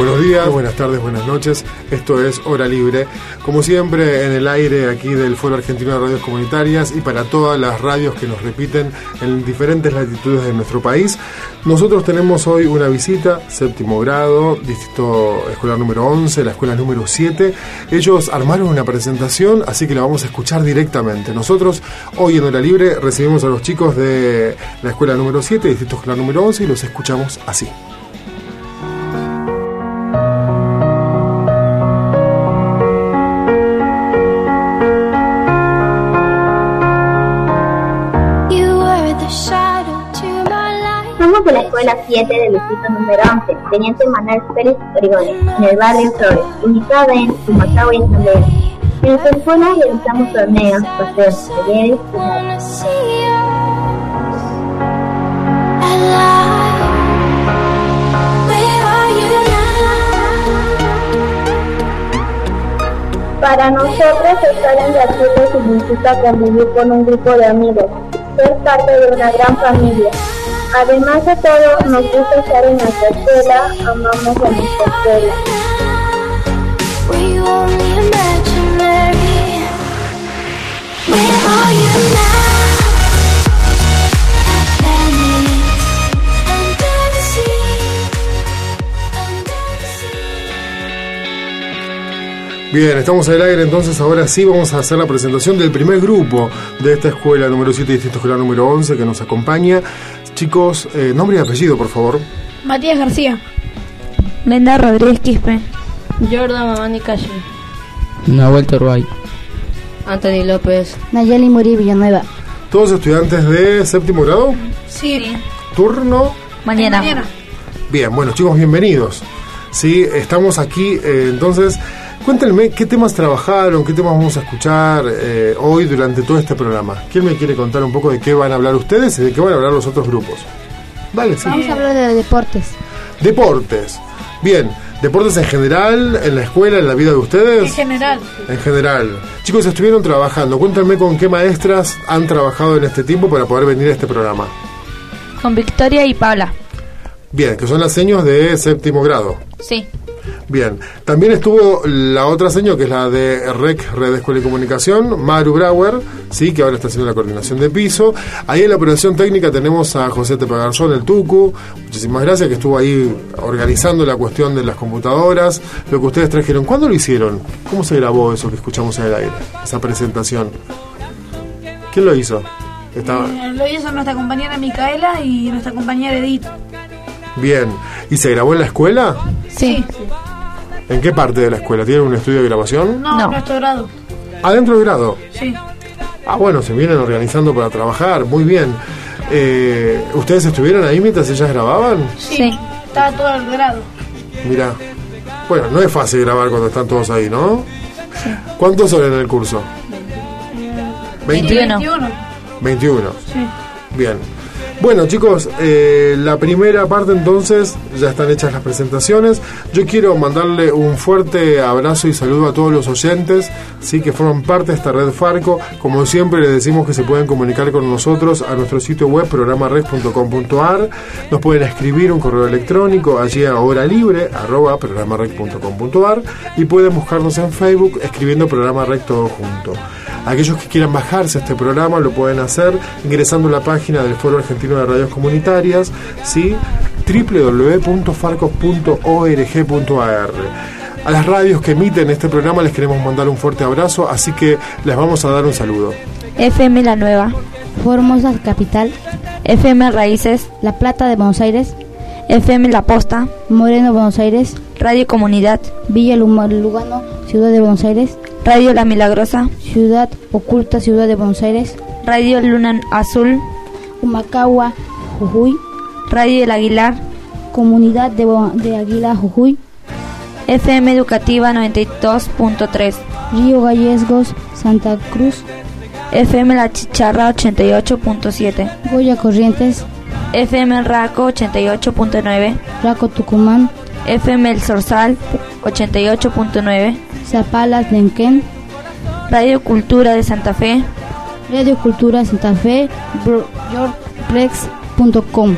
Buenos días, buenas tardes, buenas noches. Esto es Hora Libre. Como siempre, en el aire aquí del Foro Argentino de Radios Comunitarias y para todas las radios que nos repiten en diferentes latitudes de nuestro país. Nosotros tenemos hoy una visita, séptimo grado, distrito escolar número 11, la escuela número 7. Ellos armaron una presentación, así que la vamos a escuchar directamente. Nosotros hoy en Hora Libre recibimos a los chicos de la escuela número 7, distrito escolar número 11 y los escuchamos así. De la escuela 7 del distrito número 11, Teniente Manuel Félix Origones, en el barrio Flores, ubicada en Sumacao y Asamblea. En esta escuela realizamos torneos, paseos, talleres y Para nosotros estar en la significa convivir con un grupo de amigos, ser parte de una gran familia. Además de todo, nos gusta estar en nuestra escuela, amamos a nuestra escuela. Bien, estamos en el aire, entonces ahora sí vamos a hacer la presentación del primer grupo de esta escuela número 7, distrito escolar número 11, que nos acompaña. Chicos, eh, nombre y apellido, por favor. Matías García. Brenda Rodríguez Quispe. Jordan Mamani Calle. Nahuel Torbay. Anthony López. Nayeli Muri Villanueva. ¿Todos estudiantes de séptimo grado? Sí. ¿Turno? Mañana. Mañana. Bien, bueno chicos, bienvenidos. Sí, estamos aquí, eh, entonces, cuéntenme qué temas trabajaron, qué temas vamos a escuchar eh, hoy durante todo este programa. ¿Quién me quiere contar un poco de qué van a hablar ustedes y de qué van a hablar los otros grupos? Vale, sí. Vamos a hablar de deportes. Deportes. Bien, deportes en general, en la escuela, en la vida de En ustedes. general. En general. Chicos, estuvieron trabajando. Cuéntenme con qué maestras han trabajado en este tiempo para poder venir a este programa. Con Victoria y Paula. Bien, que son las seños de séptimo grado. Sí. Bien, también estuvo la otra seño, que es la de REC, Red Escuela y Comunicación, Maru Brauer, sí, que ahora está haciendo la coordinación de piso. Ahí en la operación técnica tenemos a José Tepagarzón, el Tucu. Muchísimas gracias, que estuvo ahí organizando la cuestión de las computadoras, lo que ustedes trajeron. ¿Cuándo lo hicieron? ¿Cómo se grabó eso que escuchamos en el aire? Esa presentación. ¿Quién lo hizo? Estaba... Eh, Lo hizo nuestra compañera Micaela y nuestra compañera Edith. Bien. ¿Y se grabó en la escuela? Sí. ¿En qué parte de la escuela? ¿Tienen un estudio de grabación? No, No. nuestro grado. ¿Adentro del grado? Sí. Ah, bueno, se vienen organizando para trabajar, muy bien. Eh, ¿Ustedes estuvieron ahí mientras ellas grababan? Sí. Sí. Estaba todo el grado. Mira, bueno, no es fácil grabar cuando están todos ahí, ¿no? ¿Cuántos son en el curso? 20, 21. 21. 21. Sí. Bien. Bueno chicos, eh, la primera parte entonces ya están hechas las presentaciones. Yo quiero mandarle un fuerte abrazo y saludo a todos los oyentes, sí que forman parte de esta red Farco. Como siempre les decimos que se pueden comunicar con nosotros a nuestro sitio web programared.com.ar. Nos pueden escribir un correo electrónico allí a hora libre arroba programared.com.ar y pueden buscarnos en Facebook escribiendo programa Red todo junto. Aquellos que quieran bajarse este programa lo pueden hacer ingresando a la página del Foro Argentino de Radios Comunitarias, ¿sí? www.farcos.org.ar. A las radios que emiten este programa les queremos mandar un fuerte abrazo, así que les vamos a dar un saludo. FM La Nueva. Formosa Capital. FM Raíces. La Plata de Buenos Aires. FM La Posta. Moreno Buenos Aires. Radio Comunidad. Villa Lugano, Ciudad de Buenos Aires. Radio La Milagrosa. Ciudad Oculta, Ciudad de Buenos Aires. Radio Luna Azul. Humacagua, Jujuy. Radio El Aguilar. Comunidad de, de Aguila, Jujuy. FM Educativa 92.3. Río Gallegos, Santa Cruz. FM La Chicharra 88.7. Goya Corrientes. FM Raco 88.9. Raco Tucumán. FM El Sorsal 88.9. Zapalas Lenquén. Radio Cultura de Santa Fe. Radio Cultura Santa Fe. yorkprex.com.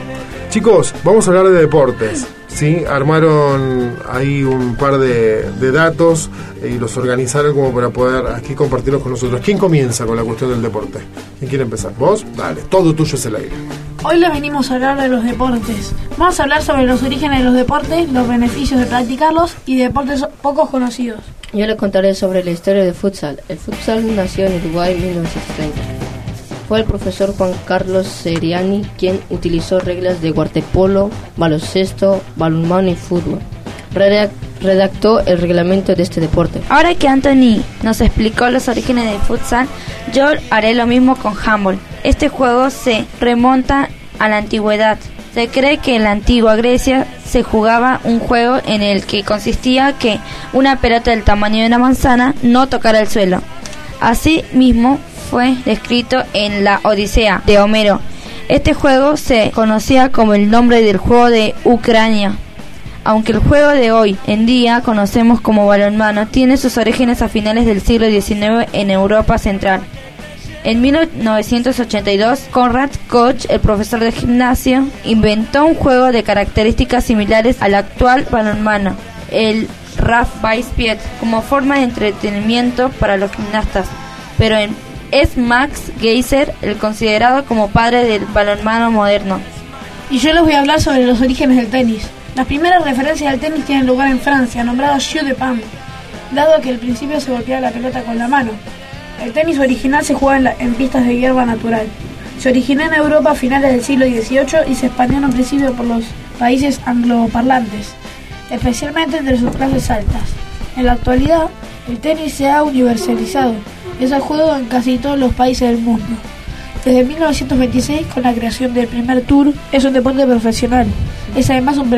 Chicos, vamos a hablar de deportes. ¿sí? Armaron ahí un par de, de, datos y los organizaron como para poder aquí compartirlos con nosotros. ¿Quién comienza con la cuestión del deporte? ¿Quién quiere empezar? ¿Vos? Dale, todo tuyo es el aire. Hoy les venimos a hablar de los deportes. Vamos a hablar sobre los orígenes de los deportes, los beneficios de practicarlos y deportes pocos conocidos. Yo les contaré sobre la historia del futsal. El futsal nació en Uruguay en 1930. Fue el profesor Juan Carlos Seriani quien utilizó reglas de waterpolo, baloncesto, balonmano y fútbol. Redactó el reglamento de este deporte. Ahora que Anthony nos explicó los orígenes del futsal, yo haré lo mismo con handball. Este juego se remonta a la antigüedad. Se cree que en la antigua Grecia se jugaba un juego en el que consistía que una pelota del tamaño de una manzana no tocara el suelo. Así mismo fue descrito en la Odisea de Homero. Este juego se conocía como el nombre del juego de Ucrania. Aunque el juego de hoy en día conocemos como balonmano, tiene sus orígenes a finales del siglo XIX en Europa Central. En 1982, Conrad Koch, el profesor de gimnasio, inventó un juego de características similares al actual balonmano, el Pied, como forma de entretenimiento para los gimnastas, pero es Max Geiser el considerado como padre del balonmano moderno. Y yo les voy a hablar sobre los orígenes del tenis. Las primeras referencias al tenis tienen lugar en Francia, nombrado Jeu de Pan, dado que al principio se golpeaba la pelota con la mano. El tenis original se jugaba en, pistas de hierba natural. Se originó en Europa a finales del siglo XVIII y se expandió en un principio por los países angloparlantes, especialmente entre sus clases altas. En la actualidad, el tenis se ha universalizado es el juego en casi todos los países del mundo. Desde 1926, con la creación del primer tour, es un deporte profesional. Es además un,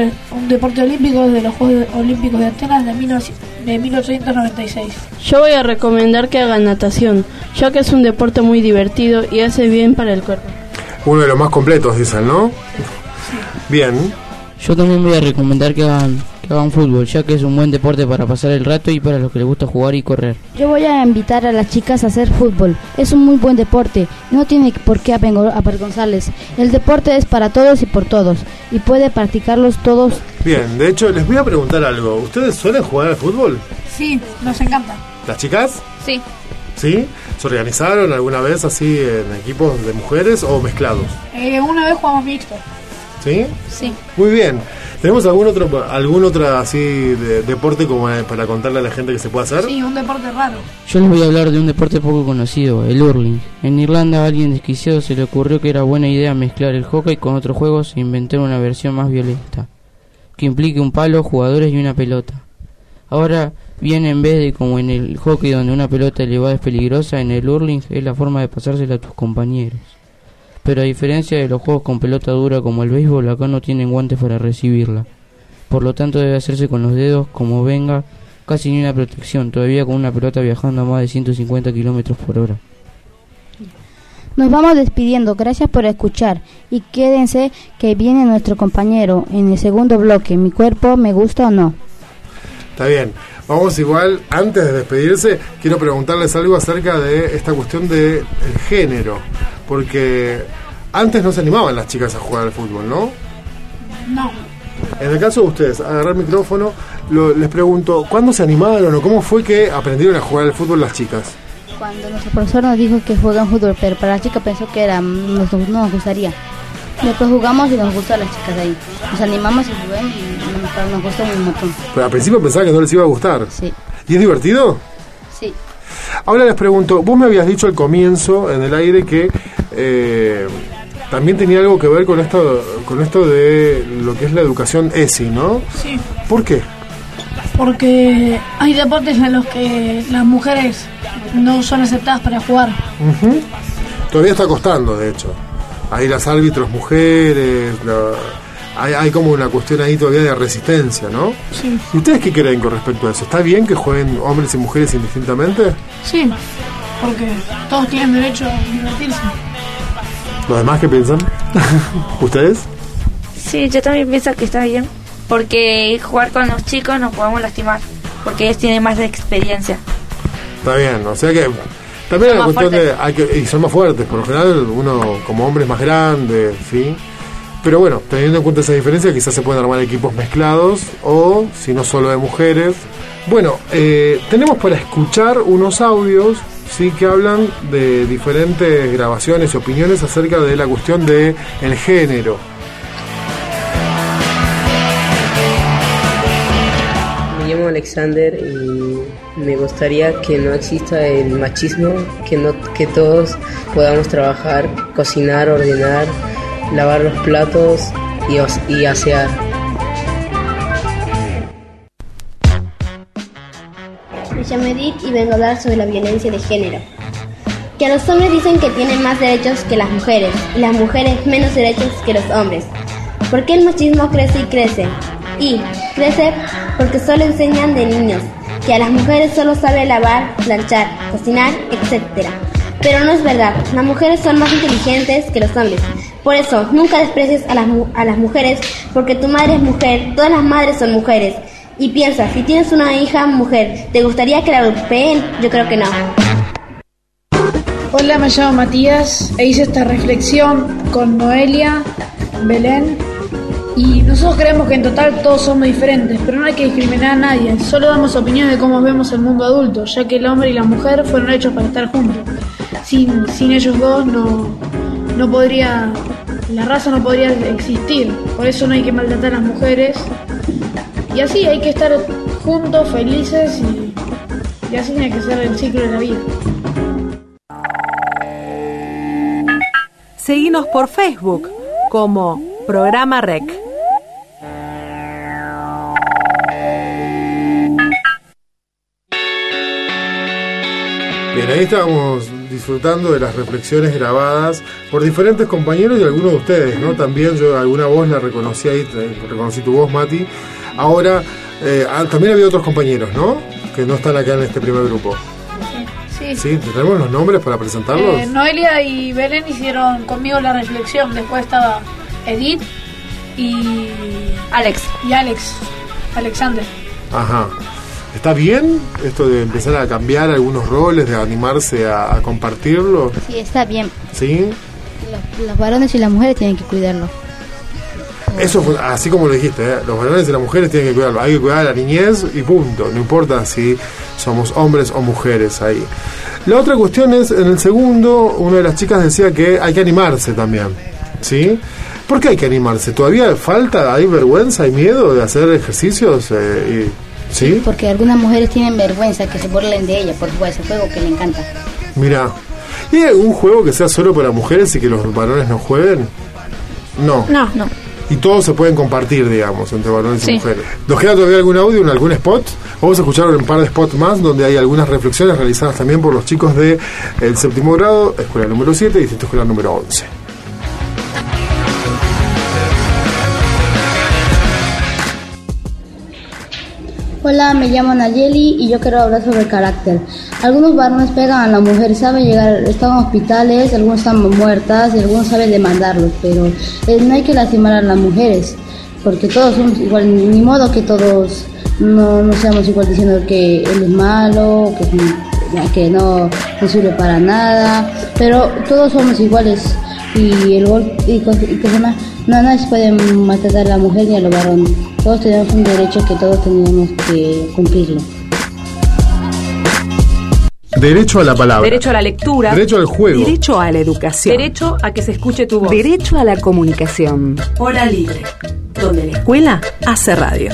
deporte olímpico de los Juegos Olímpicos de Atenas de, 1896. Yo voy a recomendar que hagan natación, ya que es un deporte muy divertido y hace bien para el cuerpo. Uno de los más completos, dicen, ¿no? Bien. Yo también voy a recomendar que hagan que hagan fútbol, ya que es un buen deporte para pasar el rato y para los que les gusta jugar y correr. Yo voy a invitar a las chicas a hacer fútbol. Es un muy buen deporte, no tiene por qué avergonzarles. El deporte es para todos y por todos, y puede practicarlos todos. Bien, de hecho, les voy a preguntar algo. ¿Ustedes suelen jugar al fútbol? Sí, nos encanta. ¿Las chicas? Sí. ¿Sí? ¿Se organizaron alguna vez así en equipos de mujeres o mezclados? Eh, una vez jugamos mixto. ¿Sí? Sí. Muy bien. ¿Tenemos algún otro algún otro así de, deporte como para contarle a la gente que se puede hacer? Sí, un deporte raro. Yo les voy a hablar de un deporte poco conocido, el hurling. En Irlanda a alguien desquiciado se le ocurrió que era buena idea mezclar el hockey con otros juegos e inventar una versión más violenta, que implique un palo, jugadores y una pelota. Ahora bien, en vez de como en el hockey donde una pelota elevada es peligrosa, en el hurling es la forma de pasársela a tus compañeros pero a diferencia de los juegos con pelota dura como el béisbol, acá no tienen guantes para recibirla. Por lo tanto debe hacerse con los dedos como venga, casi ni una protección, todavía con una pelota viajando a más de 150 kilómetros por hora. Nos vamos despidiendo, gracias por escuchar y quédense que viene nuestro compañero en el segundo bloque, mi cuerpo me gusta o no. Está bien, vamos igual, antes de despedirse, quiero preguntarles algo acerca de esta cuestión del género porque antes no se animaban las chicas a jugar al fútbol, ¿no? No. En el caso de ustedes, agarrar el micrófono, les pregunto, ¿cuándo se animaron o cómo fue que aprendieron a jugar al fútbol las chicas? Cuando nuestro profesor nos dijo que juegan fútbol, pero para las chicas pensó que era, nos, no nos gustaría. Después jugamos y nos gustó a las chicas ahí. Nos animamos y jugamos y nos, gustó un montón. Pero al principio pensaba que no les iba a gustar. Sí. ¿Y es divertido? Sí. Ahora les pregunto, vos me habías dicho al comienzo, en el aire, que eh, también tenía algo que ver con esto, con esto de lo que es la educación ESI, ¿no? Sí. ¿Por qué? Porque hay deportes en los que las mujeres no son aceptadas para jugar. Todavía está costando, de hecho. Hay las árbitros mujeres, hay, como una cuestión ahí todavía de resistencia, ¿no? Sí. ¿Ustedes qué creen con respecto a eso? ¿Está bien que jueguen hombres y mujeres indistintamente? Sí, porque todos tienen derecho a divertirse. ¿Los demás qué piensan? ¿Ustedes? Sí, yo también pienso que está bien, porque jugar con los chicos nos podemos lastimar, porque ellos tienen más experiencia. Está bien, o sea que también hay cuestión de. Hay que, y son más fuertes, por lo general, uno como hombre es más grande, ¿sí? Pero bueno, teniendo en cuenta esa diferencia, quizás se pueden armar equipos mezclados o, si no solo de mujeres. Bueno, eh, tenemos para escuchar unos audios sí que hablan de diferentes grabaciones y opiniones acerca de la cuestión de el género. Me llamo Alexander y me gustaría que no exista el machismo, que no que todos podamos trabajar, cocinar, ordenar lavar los platos y, y asear. Me llamo Edith y vengo a hablar sobre la violencia de género. Que los hombres dicen que tienen más derechos que las mujeres y las mujeres menos derechos que los hombres. ¿Por qué el machismo crece y crece? Y crece porque solo enseñan de niños que a las mujeres solo sabe lavar, planchar, cocinar, etc. Pero no es verdad, las mujeres son más inteligentes que los hombres por eso, nunca desprecies a las, a las mujeres, porque tu madre es mujer, todas las madres son mujeres. Y piensa, si tienes una hija mujer, ¿te gustaría que la golpeen? Yo creo que no. Hola, me llamo Matías e hice esta reflexión con Noelia, Belén y nosotros creemos que en total todos somos diferentes, pero no hay que discriminar a nadie, solo damos opinión de cómo vemos el mundo adulto, ya que el hombre y la mujer fueron hechos para estar juntos. Sin, sin ellos dos no, no podría, la raza no podría existir. Por eso no hay que maltratar a las mujeres. Y así hay que estar juntos, felices y, y así tiene que ser el ciclo de la vida. Seguimos por Facebook como Programa Rec. Bien, ahí estábamos disfrutando de las reflexiones grabadas por diferentes compañeros y algunos de ustedes, ¿no? También yo alguna voz la reconocí ahí, reconocí tu voz, Mati. Ahora, eh, ah, también había otros compañeros, ¿no? Que no están acá en este primer grupo. Sí. ¿Sí? ¿Tenemos los nombres para presentarlos? Eh, Noelia y Belén hicieron conmigo la reflexión. Después estaba Edith y... Alex. Y Alex. Alexander. Ajá. ¿Está bien esto de empezar a cambiar algunos roles, de animarse a, compartirlo? Sí, está bien. ¿Sí? Los, varones y las mujeres tienen que cuidarlo. Eso así como lo dijiste, ¿eh? los varones y las mujeres tienen que cuidarlo. Hay que cuidar a la niñez y punto. No importa si somos hombres o mujeres ahí. La otra cuestión es, en el segundo, una de las chicas decía que hay que animarse también. ¿Sí? ¿Por qué hay que animarse? ¿Todavía falta, hay vergüenza, hay miedo de hacer ejercicios? Eh, y ¿Sí? Porque algunas mujeres tienen vergüenza que se burlen de ella por jugar ese juego que le encanta. Mira, ¿y hay algún juego que sea solo para mujeres y que los varones no jueguen? No. No, no. Y todos se pueden compartir, digamos, entre varones y mujeres. ¿Nos queda todavía algún audio en algún spot? Vamos a escuchar un par de spots más donde hay algunas reflexiones realizadas también por los chicos del el séptimo grado, escuela número 7 y distrito escuela número 11. Hola, me llamo Nayeli y yo quiero hablar sobre carácter. Algunos varones pegan a la mujer, saben llegar, están en hospitales, algunos están muertas y algunos saben demandarlos, pero eh, no hay que lastimar a las mujeres, porque todos somos igual, ni modo que todos no, no seamos igual diciendo que él es malo, que, no, no sirve para nada, pero todos somos iguales y el gol y, se llama, no nadie puede maltratar a la mujer ni a los varones. Todos tenemos un derecho que todos tenemos que cumplirlo. Derecho a la palabra. Derecho a la lectura. Derecho al juego. Derecho a la educación. Derecho a que se escuche tu voz. Derecho a la comunicación. Hora libre. Donde la escuela hace radio.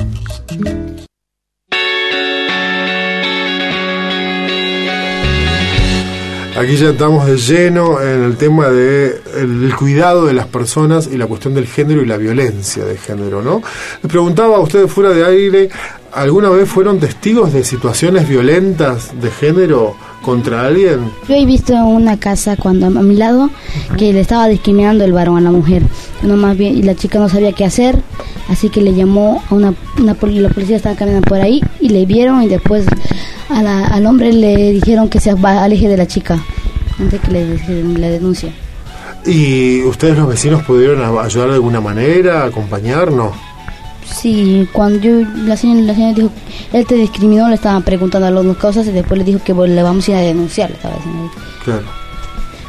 Aquí ya estamos de lleno en el tema del el cuidado de las personas y la cuestión del género y la violencia de género, ¿no? Les preguntaba a ustedes fuera de aire, ¿alguna vez fueron testigos de situaciones violentas de género contra alguien? Yo he visto en una casa cuando a mi lado que le estaba discriminando el varón a la mujer. No más bien y la chica no sabía qué hacer, así que le llamó a una, una la policía estaba caminando por ahí y le vieron y después al hombre le dijeron que se aleje de la chica antes que le, le denuncia. ¿Y ustedes los vecinos pudieron ayudar de alguna manera, acompañarnos? Sí, cuando yo, la señora, la señora dijo, él te discriminó, le estaban preguntando a las dos cosas y después le dijo que le vamos a ir a denunciar, estaba diciendo. Claro.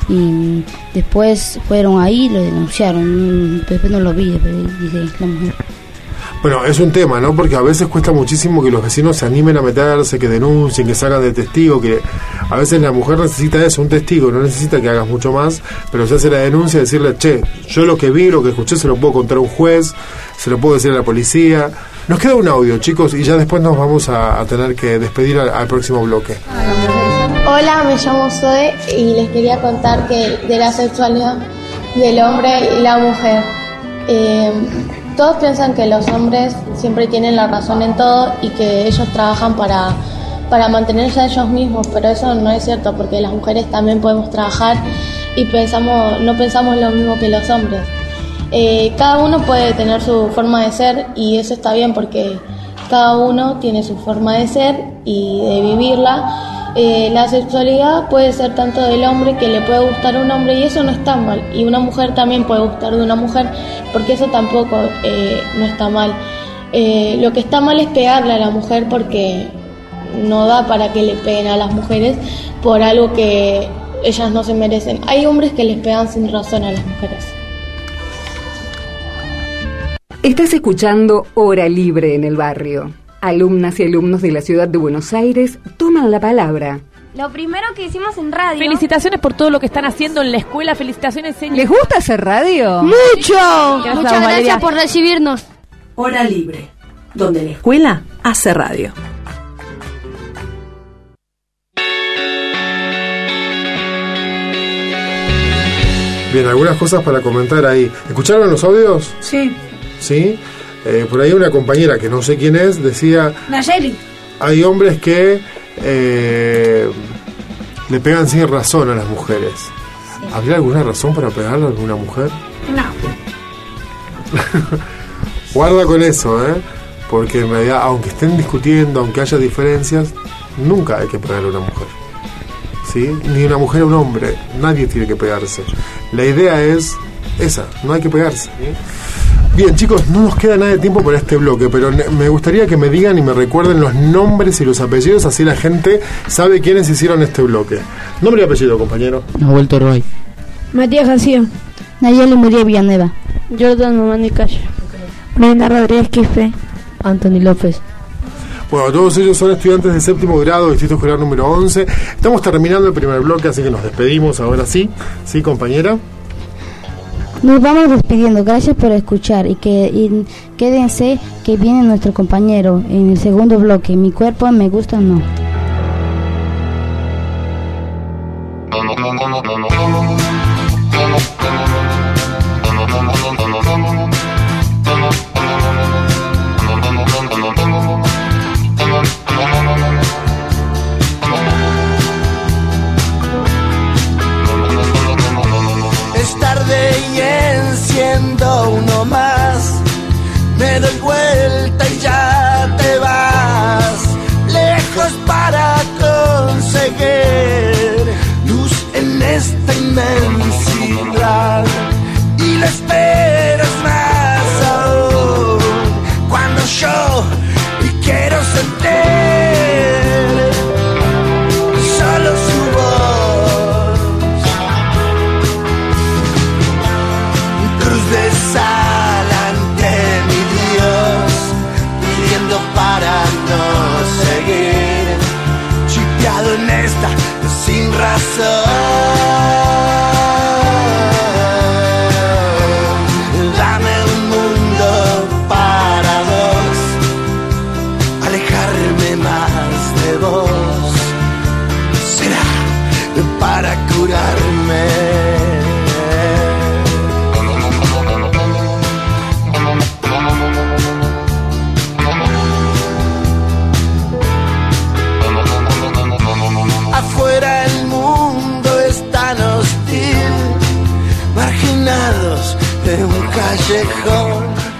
Y después fueron ahí y lo denunciaron, después no lo vi, dice la mujer. Bueno, es un tema, ¿no? Porque a veces cuesta muchísimo que los vecinos se animen a meterse, que denuncien, que salgan de testigo, que a veces la mujer necesita eso, un testigo, no necesita que hagas mucho más, pero se hace la denuncia y decirle, che, yo lo que vi, lo que escuché, se lo puedo contar a un juez, se lo puedo decir a la policía. Nos queda un audio, chicos, y ya después nos vamos a, tener que despedir al, próximo bloque. Hola, me llamo Zoe y les quería contar que de la sexualidad del hombre y la mujer. Eh, todos piensan que los hombres siempre tienen la razón en todo y que ellos trabajan para, para mantenerse a ellos mismos, pero eso no es cierto porque las mujeres también podemos trabajar y pensamos, no pensamos lo mismo que los hombres. Eh, cada uno puede tener su forma de ser y eso está bien porque cada uno tiene su forma de ser y de vivirla eh, la sexualidad puede ser tanto del hombre que le puede gustar a un hombre y eso no está mal. Y una mujer también puede gustar de una mujer porque eso tampoco eh, no está mal. Eh, lo que está mal es pegarle a la mujer porque no da para que le peguen a las mujeres por algo que ellas no se merecen. Hay hombres que les pegan sin razón a las mujeres. Estás escuchando Hora Libre en el barrio alumnas y alumnos de la ciudad de Buenos Aires toman la palabra. Lo primero que hicimos en radio. Felicitaciones por todo lo que están haciendo en la escuela. Felicitaciones, señor. ¿Les gusta hacer radio? ¡Mucho! Muchas gracias por recibirnos. Hora libre, donde la escuela hace radio. Bien, algunas cosas para comentar ahí. ¿Escucharon los audios? Sí. ¿Sí? Eh, por ahí una compañera que no sé quién es decía... Nayeli. Hay hombres que eh, le pegan sin razón a las mujeres. ¿Habría alguna razón para pegarle a alguna mujer? No. Guarda con eso, ¿eh? Porque en realidad, aunque estén discutiendo, aunque haya diferencias, nunca hay que pegarle a una mujer. ¿Sí? Ni una mujer a un hombre. Nadie tiene que pegarse. La idea es esa, no hay que pegarse. Bien, chicos, no nos queda nada de tiempo para este bloque, pero me gustaría que me digan y me recuerden los nombres y los apellidos, así la gente sabe quiénes hicieron este bloque. Nombre y apellido, compañero. vuelto Roy. Matías García. Nayeli María Villanueva. Jordan Mamani Calle. Brenda Rodríguez Quispe. Anthony López. Bueno, todos ellos son estudiantes de séptimo grado, Distrito Escolar número 11. Estamos terminando el primer bloque, así que nos despedimos ahora sí. ¿Sí, compañera? Nos vamos despidiendo, gracias por escuchar y que quédense que viene nuestro compañero en el segundo bloque. Mi cuerpo me gusta o no.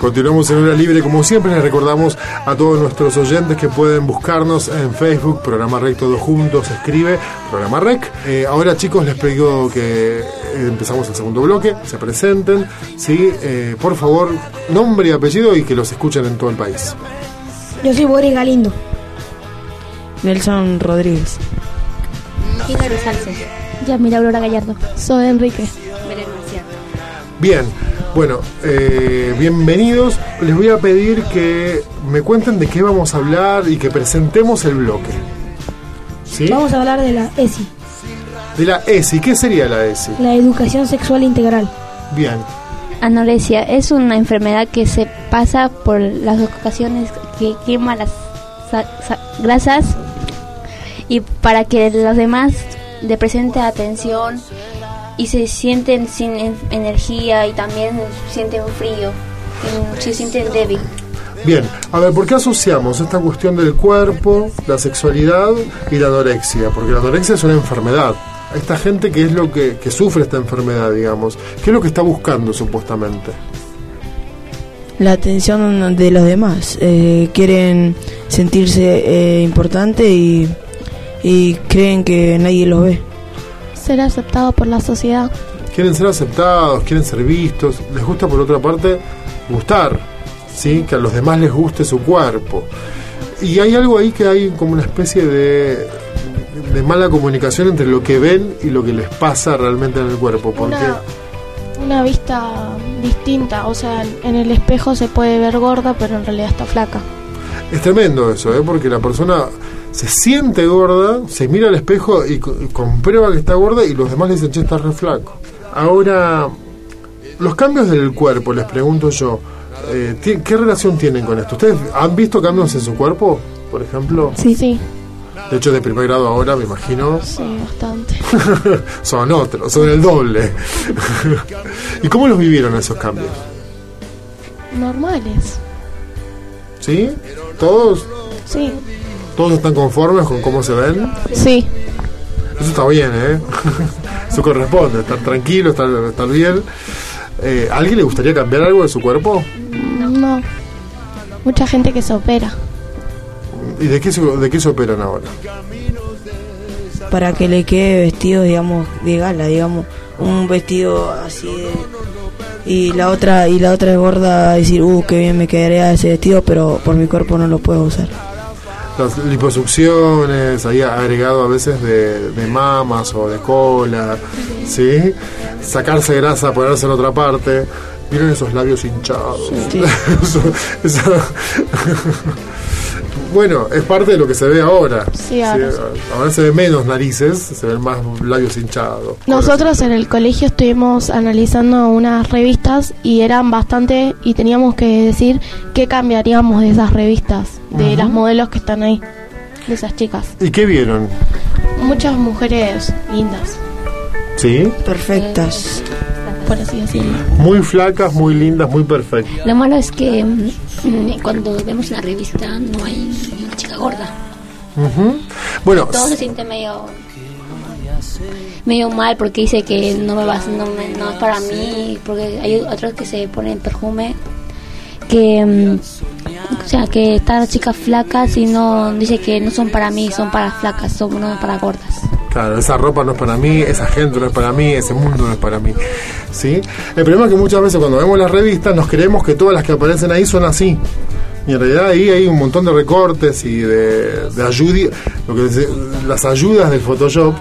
Continuamos en Hora Libre, como siempre les recordamos a todos nuestros oyentes que pueden buscarnos en Facebook, Programa Rec Todos Juntos, escribe Programa Rec. Eh, ahora chicos les pido que eh, empezamos el segundo bloque, se presenten, ¿sí? Eh, por favor, nombre y apellido y que los escuchen en todo el país. Yo soy Boris Galindo. Nelson Rodríguez. Gina Salces. Yamila Aurora Gallardo. Soy Enrique. Belén Marcial. Bien, bueno, eh, bienvenidos. Les voy a pedir que me cuenten de qué vamos a hablar y que presentemos el bloque. ¿Sí? Vamos a hablar de la ESI, De la ESI, ¿qué sería la ESI? la educación sexual integral. Bien, Anorexia es una enfermedad que se pasa por las ocasiones que quema las sa- sa- grasas y para que los demás le presenten atención y se sienten sin en- energía y también sienten frío, y se sienten débil. bien. A ver, ¿por qué asociamos esta cuestión del cuerpo, la sexualidad y la anorexia? Porque la anorexia es una enfermedad. Esta gente que es lo que, que sufre esta enfermedad, digamos, ¿qué es lo que está buscando supuestamente? La atención de los demás. eh, quieren sentirse eh, importante y, y creen que nadie los ve. Ser aceptado por la sociedad. quieren ser aceptados, quieren ser vistos, les gusta por otra parte gustar, ¿sí? que a los demás les guste su cuerpo. Y hay algo ahí que hay como una especie de, de mala comunicación entre lo que ven y lo que les pasa realmente en el cuerpo. Porque Una, una vista distinta, o sea, en el espejo se puede ver gorda, pero en realidad está flaca. es tremendo eso, ¿eh? porque la persona se siente gorda, se mira al espejo y, co- y comprueba que está gorda y los demás le dicen, che, está re flaco. Ahora, los cambios del cuerpo, les pregunto yo, eh, ¿qué relación tienen con esto? ¿Ustedes han visto cambios en su cuerpo, por ejemplo? Sí, sí, De hecho, de primer grado ahora, me imagino, sí, bastante. son otros, son el doble. ¿Y cómo los vivieron esos cambios? Normales. ¿Sí? ¿Todos? Sí, ¿Todos están conformes con cómo se ven? sí. Eso está bien, ¿eh? Eso corresponde, estar tranquilo, estar, estar bien. Eh, ¿A alguien le gustaría cambiar algo de su cuerpo? No. Mucha gente que se opera. ¿Y de qué se, de qué se operan ahora? Para que le quede vestido, digamos, de gala, digamos. Un vestido así de- Y la otra y la otra es gorda a decir, uh, qué bien me quedaría ese vestido, pero por mi cuerpo no lo puedo usar. Las liposucciones, ahí agregado a veces de, de mamas o de cola, ¿sí? Sacarse grasa, ponerse en otra parte. ¿Vieron esos labios hinchados? Eso- eso- bueno, es parte de lo que se ve ahora. Sí, ahora sí. ahora se ven menos narices, se ven más labios hinchados. Nosotros en el colegio estuvimos analizando unas revistas y eran bastante y teníamos que decir qué cambiaríamos de esas revistas, de las modelos que están ahí, de esas chicas. ¿Y qué vieron? Muchas mujeres lindas, ¿Sí? Perfectas. Por así decirlo. Muy flacas, muy lindas, muy perfectas. Lo malo es que mm, cuando vemos la revista no hay una chica gorda. Bueno, Todo se siente medio medio mal porque dice que no me vas no, me- no es para mí porque hay otros que se ponen perfume que mm, o sea que estas chicas flacas y no dice que no son para mí son para flacas son no para gordas Claro, esa ropa no es para mí, esa gente no es para mí, ese mundo no es para mí. ¿Sí? El problema es que muchas veces cuando vemos las revistas nos creemos que todas las que aparecen ahí son así. Y en realidad ahí hay un montón de recortes y de, de lo que las ayudas del Photoshop,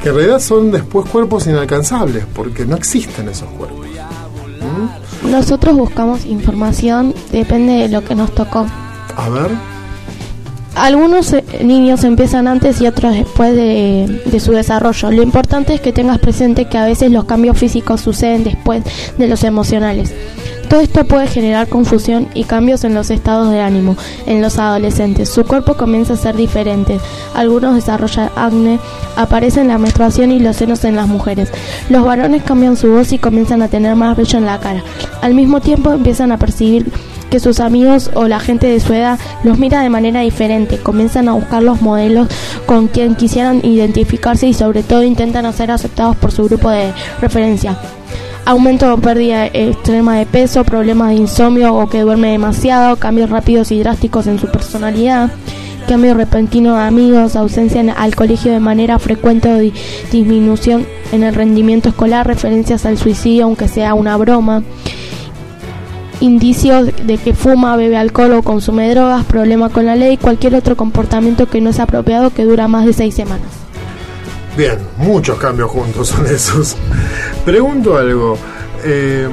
que en realidad son después cuerpos inalcanzables, porque no existen esos cuerpos. Nosotros buscamos información, depende de lo que nos tocó. A ver, Algunos eh, niños empiezan antes y otros después de, de su desarrollo. Lo importante es que tengas presente que a veces los cambios físicos suceden después de los emocionales. Todo esto puede generar confusión y cambios en los estados de ánimo en los adolescentes. Su cuerpo comienza a ser diferente. Algunos desarrollan acné, aparecen la menstruación y los senos en las mujeres. Los varones cambian su voz y comienzan a tener más brillo en la cara. Al mismo tiempo empiezan a percibir que sus amigos o la gente de su edad los mira de manera diferente, comienzan a buscar los modelos con quien quisieran identificarse y sobre todo intentan ser aceptados por su grupo de referencia. Aumento o pérdida extrema de peso, problemas de insomnio o que duerme demasiado, cambios rápidos y drásticos en su personalidad, cambio repentino de amigos, ausencia en- al colegio de manera frecuente o di- disminución en el rendimiento escolar, referencias al suicidio aunque sea una broma, indicios de que fuma, bebe alcohol o consume drogas, problema con la ley, cualquier otro comportamiento que no es apropiado que dura más de seis semanas. Bien, muchos cambios juntos son esos. Pregunto algo. eh,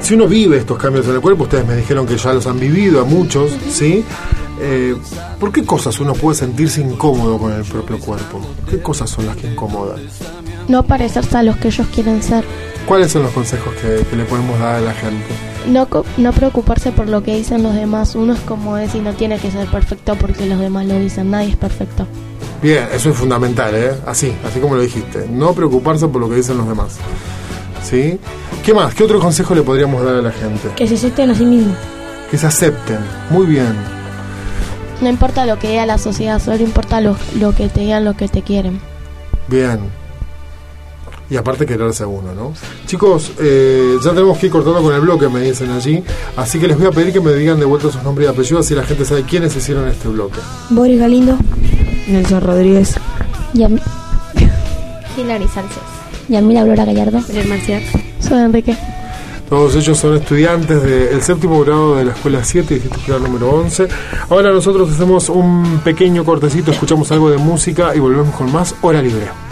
si uno vive estos cambios en el cuerpo, ustedes me dijeron que ya los han vivido a muchos, ¿sí? Eh, ¿Por qué cosas uno puede sentirse incómodo con el propio cuerpo? ¿Qué cosas son las que incomodan? No parecerse a los que ellos quieren ser. ¿Cuáles son los consejos que, que le podemos dar a la gente? No, no preocuparse por lo que dicen los demás. Uno es como es y no tiene que ser perfecto porque los demás lo dicen. Nadie es perfecto. Bien, eso es fundamental, ¿eh? Así, así como lo dijiste. No preocuparse por lo que dicen los demás. ¿Sí? ¿Qué más? ¿Qué otro consejo le podríamos dar a la gente? Que se acepten a sí mismos. Que se acepten. Muy bien. No importa lo que diga la sociedad, solo importa lo, lo que te digan, lo que te quieren. Bien. Y aparte quererse a uno, ¿no? Chicos, eh, ya tenemos que ir cortando con el bloque, me dicen allí. Así que les voy a pedir que me digan de vuelta sus nombres y apellidos así la gente sabe quiénes hicieron este bloque. Boris Galindo. Nelson Rodríguez. Yam Hilary Salces. Yamila Aurora Gallardo. Marcial. Soy Enrique. Todos ellos son estudiantes del séptimo grado de la Escuela 7, Distrito Escolar número 11. Ahora nosotros hacemos un pequeño cortecito, escuchamos algo de música y volvemos con más Hora Libre.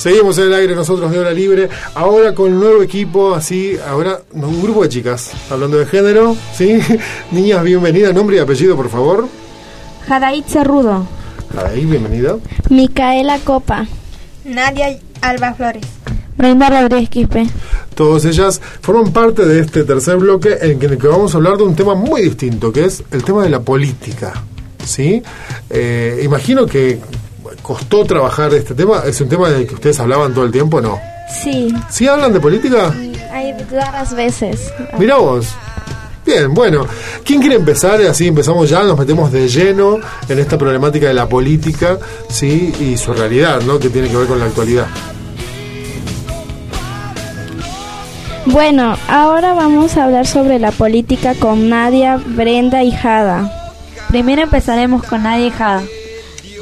Seguimos en el aire nosotros de Hora Libre, ahora con un nuevo equipo, así, ahora un grupo de chicas, hablando de género, ¿sí? Niñas, bienvenidas, nombre y apellido, por favor. Jadaid Cerrudo. Ahí, bienvenida. Micaela Copa. Nadia Alba Flores. Brenda Rodríguez Quispe. Todas ellas forman parte de este tercer bloque en el que vamos a hablar de un tema muy distinto, que es el tema de la política. ¿Sí? Eh, imagino que costó trabajar este tema. ¿Es un tema del que ustedes hablaban todo el tiempo no? Sí, ¿Sí hablan de política? hay raras veces. Mira vos. Bien, bueno. ¿Quién quiere empezar? Así empezamos ya, nos metemos de lleno en esta problemática de la política, ¿sí? Y su realidad, ¿no? Que tiene que ver con la actualidad. Bueno, ahora vamos a hablar sobre la política con Nadia, Brenda y Jada. Primero empezaremos con Nadia y Jada.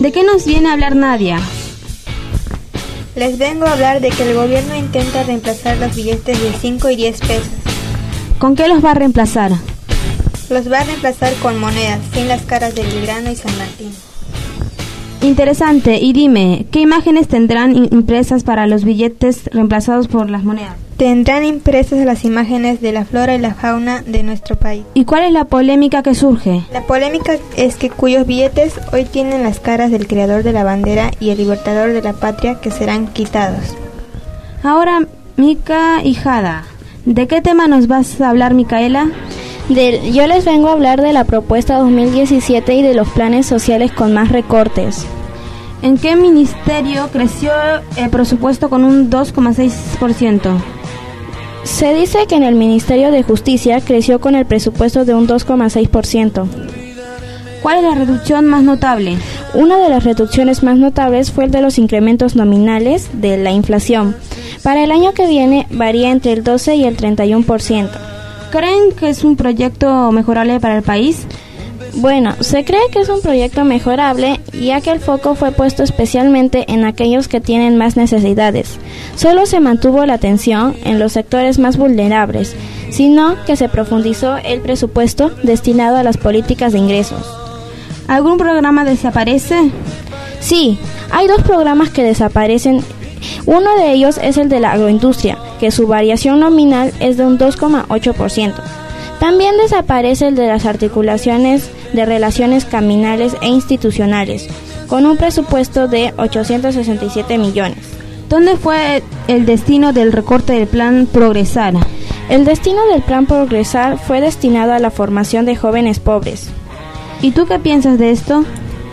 ¿De qué nos viene a hablar Nadia? Les vengo a hablar de que el gobierno intenta reemplazar los billetes de 5 y 10 pesos. ¿Con qué los va a reemplazar? Los va a reemplazar con monedas, sin las caras de Belgrano y San Martín. Interesante. Y dime, ¿qué imágenes tendrán impresas para los billetes reemplazados por las monedas? Tendrán impresas las imágenes de la flora y la fauna de nuestro país. ¿Y cuál es la polémica que surge? La polémica es que cuyos billetes hoy tienen las caras del creador de la bandera y el libertador de la patria que serán quitados. Ahora, Mica y Jada, ¿de qué tema nos vas a hablar, Micaela? Yo les vengo a hablar de la propuesta 2017 y de los planes sociales con más recortes. ¿En qué ministerio creció el presupuesto con un 2,6%? Se dice que en el Ministerio de Justicia creció con el presupuesto de un 2,6%. ¿Cuál es la reducción más notable? Una de las reducciones más notables fue el de los incrementos nominales de la inflación. Para el año que viene varía entre el 12 y el 31%. ¿Creen que es un proyecto mejorable para el país? Bueno, se cree que es un proyecto mejorable ya que el foco fue puesto especialmente en aquellos que tienen más necesidades. Solo se mantuvo la atención en los sectores más vulnerables, sino que se profundizó el presupuesto destinado a las políticas de ingresos. ¿Algún programa desaparece? Sí, hay dos programas que desaparecen. Uno de ellos es el de la agroindustria, que su variación nominal es de un 2,8%. También desaparece el de las articulaciones de relaciones caminales e institucionales, con un presupuesto de 867 millones. ¿Dónde fue el destino del recorte del plan Progresar? El destino del plan Progresar fue destinado a la formación de jóvenes pobres. ¿Y tú qué piensas de esto?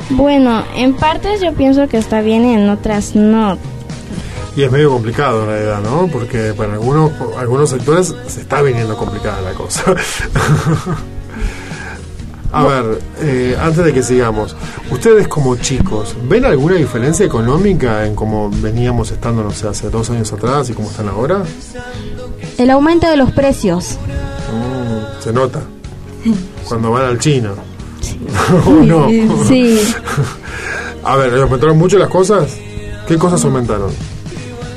Bueno, en partes yo pienso que está bien y en otras no. Y es medio complicado en realidad, ¿no? Porque para algunos, algunos sectores se está viniendo complicada la cosa. A ver, eh, antes de que sigamos, ustedes como chicos, ¿ven alguna diferencia económica en cómo veníamos estando, no sé, hace dos años atrás y cómo están ahora? El aumento de los precios. Mm, se nota. Cuando van al chino. ¿O no? Sí. A ver, ¿aumentaron mucho las cosas? ¿Qué cosas aumentaron?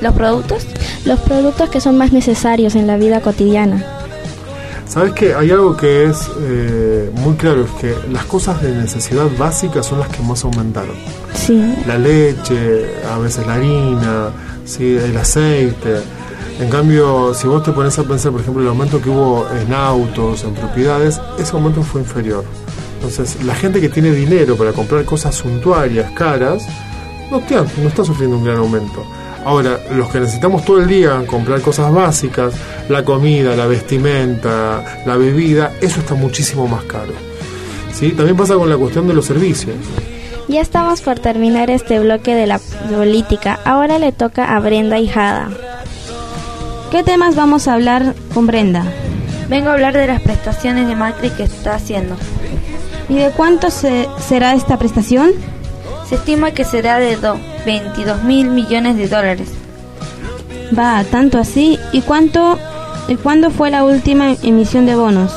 ¿Los productos? Los productos que son más necesarios en la vida cotidiana. ¿Sabes qué? Hay algo que es eh, muy claro, es que las cosas de necesidad básica son las que más aumentaron. Sí. La leche, a veces la harina, ¿sí? el aceite. En cambio, si vos te pones a pensar, por ejemplo, el aumento que hubo en autos, en propiedades, ese aumento fue inferior. Entonces, la gente que tiene dinero para comprar cosas suntuarias, caras, no no está sufriendo un gran aumento. Ahora, los que necesitamos todo el día comprar cosas básicas, la comida, la vestimenta, la bebida, eso está muchísimo más caro. ¿Sí? También pasa con la cuestión de los servicios. Ya estamos por terminar este bloque de la política. Ahora le toca a Brenda y Jada. ¿Qué temas vamos a hablar con Brenda? Vengo a hablar de las prestaciones de Macri que está haciendo. ¿Y de cuánto se- será esta prestación? Se estima que será de do- 22 mil millones de dólares. Va, tanto así. ¿Y cuánto y cuándo fue la última emisión de bonos?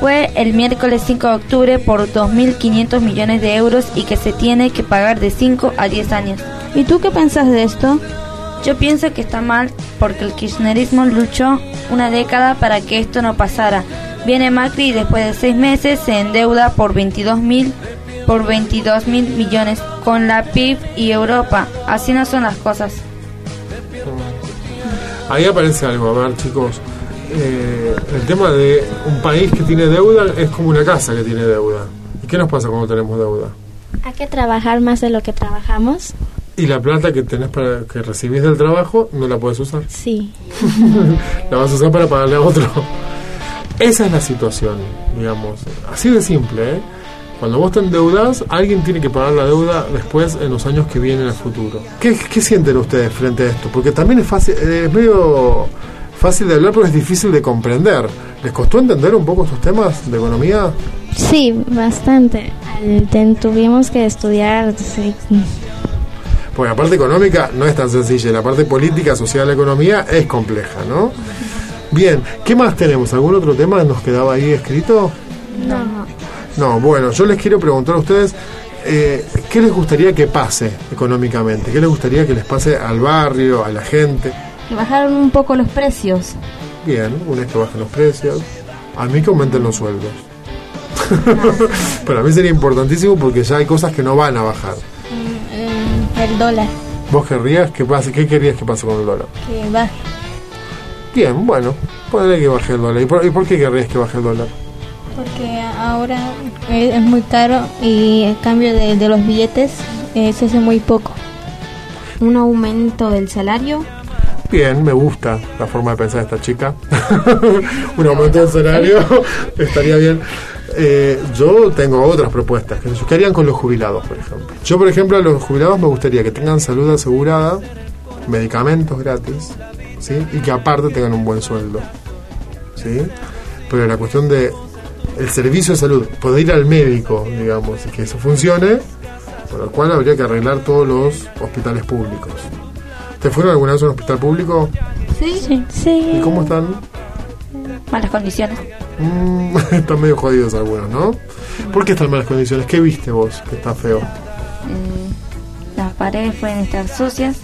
Fue el miércoles 5 de octubre por 2.500 millones de euros y que se tiene que pagar de 5 a 10 años. ¿Y tú qué pensás de esto? Yo pienso que está mal porque el kirchnerismo luchó una década para que esto no pasara. Viene Macri y después de seis meses se endeuda por 22 mil por 22 mil millones con la PIB y Europa. Así no son las cosas. Ahí aparece algo, a ver chicos, eh, el tema de un país que tiene deuda es como una casa que tiene deuda. ¿Y qué nos pasa cuando tenemos deuda? Hay que trabajar más de lo que trabajamos. Y la plata que tenés para que recibís del trabajo no la puedes usar. Sí. la vas a usar para pagarle a otro. Esa es la situación, digamos. Así de simple, ¿eh? Cuando vos te endeudás, alguien tiene que pagar la deuda después en los años que vienen al futuro. ¿Qué, qué sienten ustedes frente a esto? Porque también es fácil, es medio fácil de hablar, pero es difícil de comprender. ¿Les costó entender un poco estos temas de economía? Sí, bastante. Eh, ten- tuvimos que estudiar. sí. Porque la parte económica no es tan sencilla, la parte política, social, economía es compleja, ¿no? Bien, ¿qué más tenemos? ¿Algún otro tema nos quedaba ahí escrito? No. No, bueno, yo les quiero preguntar a ustedes eh, qué les gustaría que pase económicamente, qué les gustaría que les pase al barrio, a la gente. Que bajaron un poco los precios. Bien, una vez que bajen los precios, a mí que aumenten los sueldos. Para mí sería importantísimo porque ya hay cosas que no van a bajar. El dólar, ¿Vos querrías que pase? ¿Qué querrías que pase con el dólar? que baje. Bien, bueno, podría que baje el dólar. ¿Y por, y por qué querrías que baje el dólar? Porque ahora es es muy caro y el cambio de, de los billetes eh, se hace muy poco. Un aumento del salario. Bien, me gusta la forma de pensar de esta chica. Un aumento del salario estaría bien. Eh, yo tengo otras propuestas. ¿Qué harían con los jubilados, por ejemplo? Yo, por ejemplo, a los jubilados me gustaría que tengan salud asegurada, medicamentos gratis, ¿sí? Y que aparte tengan un buen sueldo, ¿sí? Pero la cuestión de el servicio de salud, poder ir al médico, digamos, y que eso funcione, por lo cual habría que arreglar todos los hospitales públicos. ¿Te fueron alguna vez a un hospital público? Sí. Sí. ¿Y cómo están? Malas condiciones. Mm, están medio jodidos algunos, ¿no? ¿Por qué están en malas condiciones? ¿Qué viste vos que está feo? Mm, las paredes pueden estar sucias,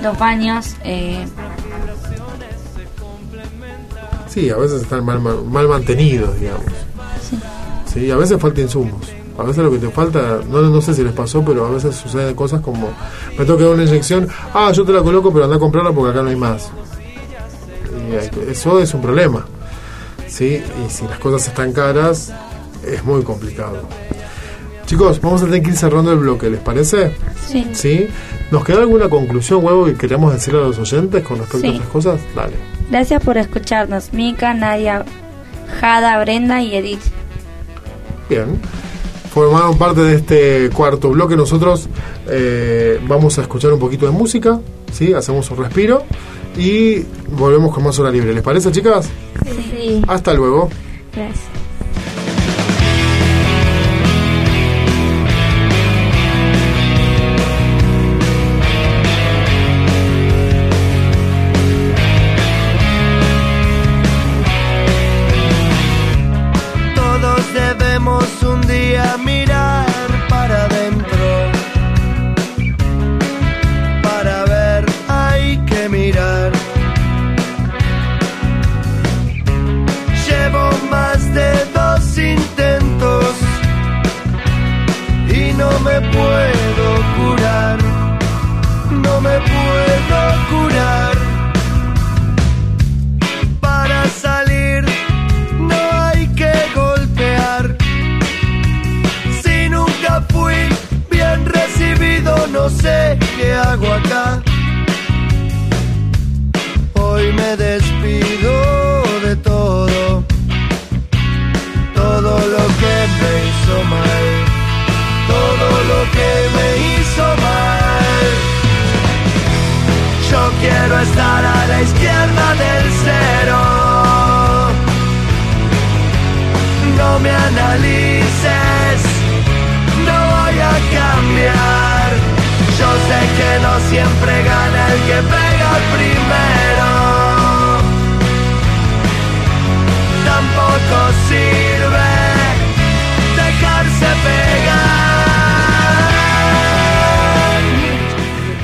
los baños, eh, Sí, a veces están mal, mal, mal mantenidos, digamos. Sí. A veces falta insumos. A veces lo que te falta, no, no sé si les pasó, pero a veces suceden cosas como, me tengo que dar una inyección, ah, yo te la coloco, pero anda a comprarla porque acá no hay más. Y hay- eso es un problema. ¿sí? Y si las cosas están caras, es muy complicado. Chicos, vamos a tener que ir cerrando el bloque, ¿les parece? Sí. ¿Sí? ¿Nos queda alguna conclusión o algo que queramos decir a los oyentes con respecto a estas cosas? Dale. Gracias por escucharnos, Mica, Nadia, Jada, Brenda y Edith. Bien. Formaron parte de este cuarto bloque. Nosotros eh, vamos a escuchar un poquito de música, ¿sí? Hacemos un respiro y volvemos con más hora libre. ¿Les parece, chicas? Sí. Hasta luego. Gracias.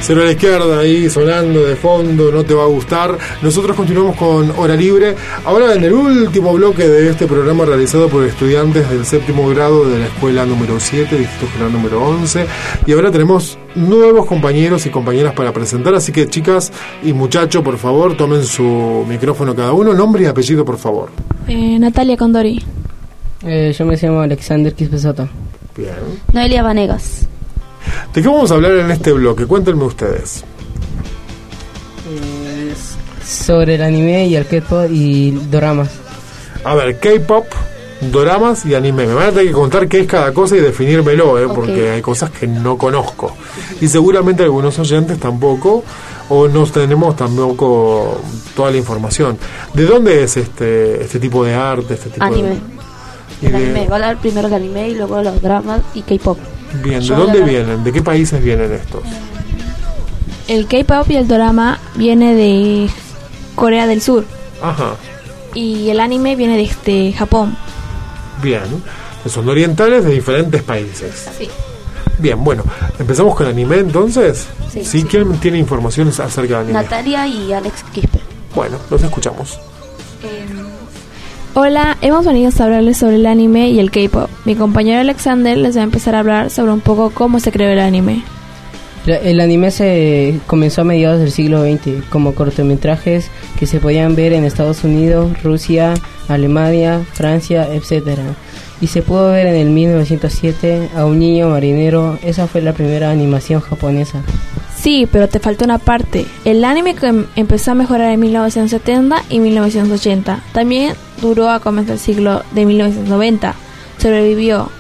Cero a la izquierda ahí sonando de fondo, no te va a gustar. Nosotros continuamos con Hora Libre. Ahora en el último bloque de este programa realizado por estudiantes del séptimo grado de la escuela número 7, distrito escolar número 11. Y ahora tenemos nuevos compañeros y compañeras para presentar. Así que chicas y muchachos, por favor, tomen su micrófono cada uno. Nombre y apellido, por favor. Eh, Natalia Condori. Eh, yo me llamo Alexander Quispesoto. Bien. Noelia Vanegas. ¿De qué vamos a hablar en este bloque? Cuéntenme ustedes. Sobre el anime y el K-pop y doramas. A ver, K-pop, doramas y anime. Me van a tener que contar qué es cada cosa y definírmelo, ¿eh? porque hay cosas que no conozco. Y seguramente algunos oyentes tampoco, o no tenemos tampoco toda la información. ¿De dónde es este este tipo de arte? Este tipo Anime. De, El anime. Va a hablar primero de anime y luego los dramas y K-pop. Bien, ¿de dónde vienen? ¿De qué países vienen estos? El K-pop y el dorama viene de Corea del Sur. Ajá, Y el anime viene de, de Japón. bien. Son orientales de diferentes países. Sí. Bien, bueno, empezamos con anime entonces. Sí. ¿Quién tiene informaciones acerca de anime? Natalia y Alex Quispe. Bueno, los escuchamos. Hola, hemos venido a hablarles sobre el anime y el K-pop. Mi compañero Alexander les va a empezar a hablar sobre un poco cómo se creó el anime. El anime se comenzó a mediados del siglo XX como cortometrajes que se podían ver en Estados Unidos, Rusia, Alemania, Francia, etc. Y se pudo ver en el 1907 a un niño marinero. Esa fue la primera animación japonesa. Sí, pero te falta una parte. El anime que em- empezó a mejorar en 1970 y 1980. También duró a comienzos del siglo de 1990. Sobrevivió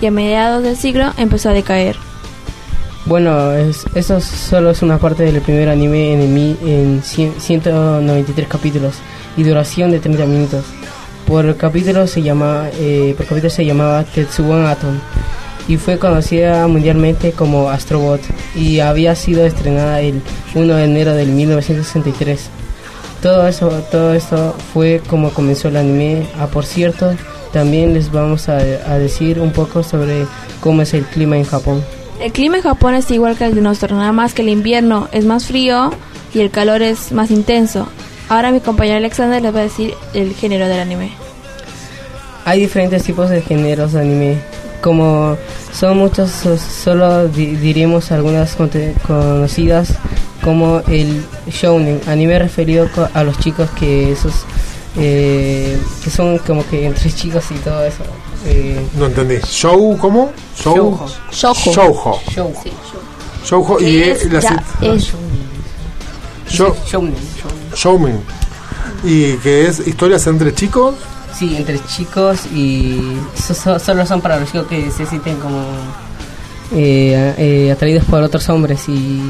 y a mediados del siglo empezó a decaer. Bueno, es- eso solo es una parte del primer anime en, el mi- en cien- 193 capítulos y duración de 30 minutos. Por capítulo se llama, eh, por capítulo se llamaba Tetsuwan Atom. Y fue conocida mundialmente como Astrobot y había sido estrenada el 1 de enero del 1963. Todo eso, todo esto fue como comenzó el anime. Ah, por cierto, también les vamos a, a decir un poco sobre cómo es el clima en Japón. El clima en Japón es igual que el de nuestro, nada más que el invierno es más frío y el calor es más intenso. Ahora mi compañero Alexander les va a decir el género del anime. Hay diferentes tipos de géneros de anime. Como son muchos, so- solo di- diremos algunas conocidas como el shounen, anime referido a los chicos que esos eh, que son como que entre chicos y todo eso. Eh, No entendí. ¿Show cómo? Show. Shoujo. Shoujo. Shoujo. Shoujo y es la ya- es- Show, shounen. showman. ¿Y que es historias entre chicos? Sí, entre chicos y so- so- solo son para los chicos que se sienten como eh, eh, atraídos por otros hombres y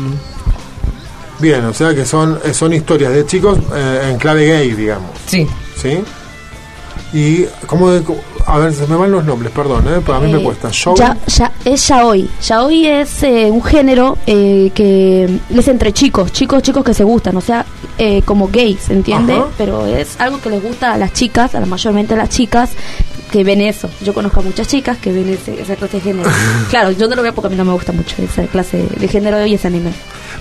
Bien, o sea que son, eh, son historias de chicos eh, en clave gay, digamos. Sí. ¿Sí? Y, ¿cómo de- A ver, se me van los nombres, perdón, ¿eh? Para mí me Eh, cuesta. Show. Ya, ya- es yaoi. Yaoi es eh, un género eh, que es entre chicos, chicos, chicos que se gustan, o sea, eh, como gays, ¿entiende? Ajá. Pero es algo que les gusta a las chicas, a la mayormente a las chicas que ven eso. Yo conozco a muchas chicas que ven ese- esa clase de género. claro, yo no lo veo porque a mí no me gusta mucho esa clase de género y ese anime.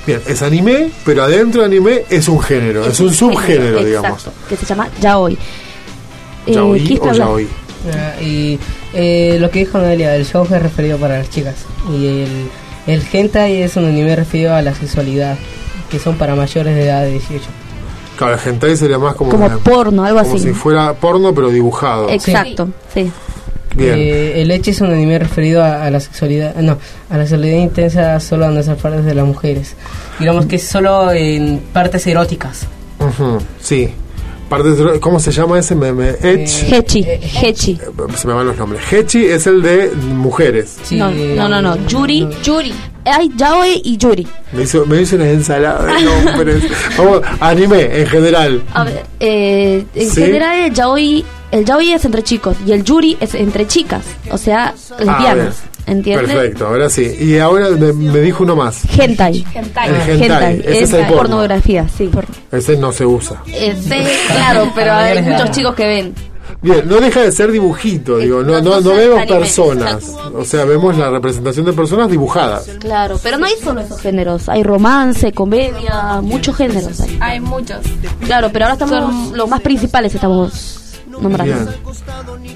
Bien, es anime, pero adentro de anime es un género, es, un subgénero, digamos. Exacto, que se llama yaoi. Eh, Yaoi ¿qué está o hablando? yaoi. Ah, y eh, lo que dijo Noelia, el show es referido para las chicas. Y el, el hentai es un anime referido a la sexualidad, que son para mayores de edad de 18. Claro, el hentai sería más como, Como porno, algo como así. si fuera porno, pero dibujado. Exacto, sí. Bien. Eh, el Echi es un anime referido a, a la sexualidad, no, a la sexualidad intensa solo en esas partes de las mujeres. Digamos que es solo en partes eróticas. Ujú, sí. ¿Cómo se llama ese meme? Edge. Hechi, Hechi. Se me van los nombres. Hechi es el de mujeres. No, no, no, no. Yuri, Yuri. Hay yaoi y Yuri. Me hizo, me hizo una ensalada de nombres. Vamos, anime en general. A ver, eh, en ¿Sí? general yaoi, el yaoi es entre chicos y el yuri es entre chicas, o sea, Ah, lesbianas, ¿entiendes? Perfecto, ahora sí. Y ahora me, me dijo uno más. Hentai. El hentai, ese es porno. pornografía, sí. Ese no se usa. Ese, claro, pero hay muchos chicos que ven. Bien, no deja de ser dibujito, digo, no, no, no vemos personas, o sea, vemos la representación de personas dibujadas. Claro, pero no hay solo esos géneros, hay romance, comedia, muchos géneros hay. Hay muchos. Claro, pero ahora estamos, los más principales estamos nombrando.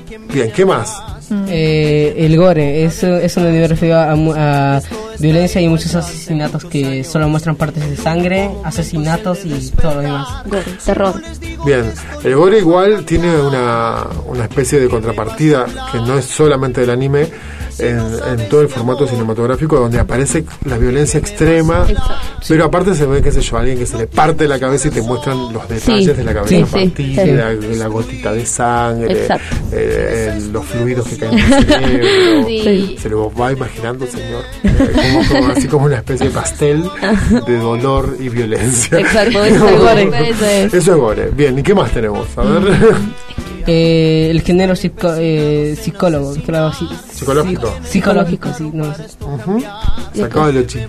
Bien. Bien, ¿qué más? Eh, el gore es, es un anime referido a, mu- a violencia y muchos asesinatos que solo muestran partes de sangre, asesinatos y todo lo demás. terror. Bien, el gore igual tiene una, una especie de contrapartida que no es solamente del anime, en, en todo el formato cinematográfico donde aparece la violencia extrema, pero aparte se ve, qué sé yo, alguien que se le parte la cabeza y te muestran los detalles Sí, de la cabeza sí, partida, sí. La, la gotita de sangre, eh, el- los fluidos que caen del cerebro, Sí. se lo va imaginando, señor, eh, como- como- así como una especie de pastel de dolor y violencia. Exacto, eso es gore. Eso es. Eso es gore. Bien, ¿y qué más tenemos? A ver. Eh, el género psico- eh, psicólogo, así. Psicológico. Sí, psicológico, sí. No, sé. Sacado de lo chi.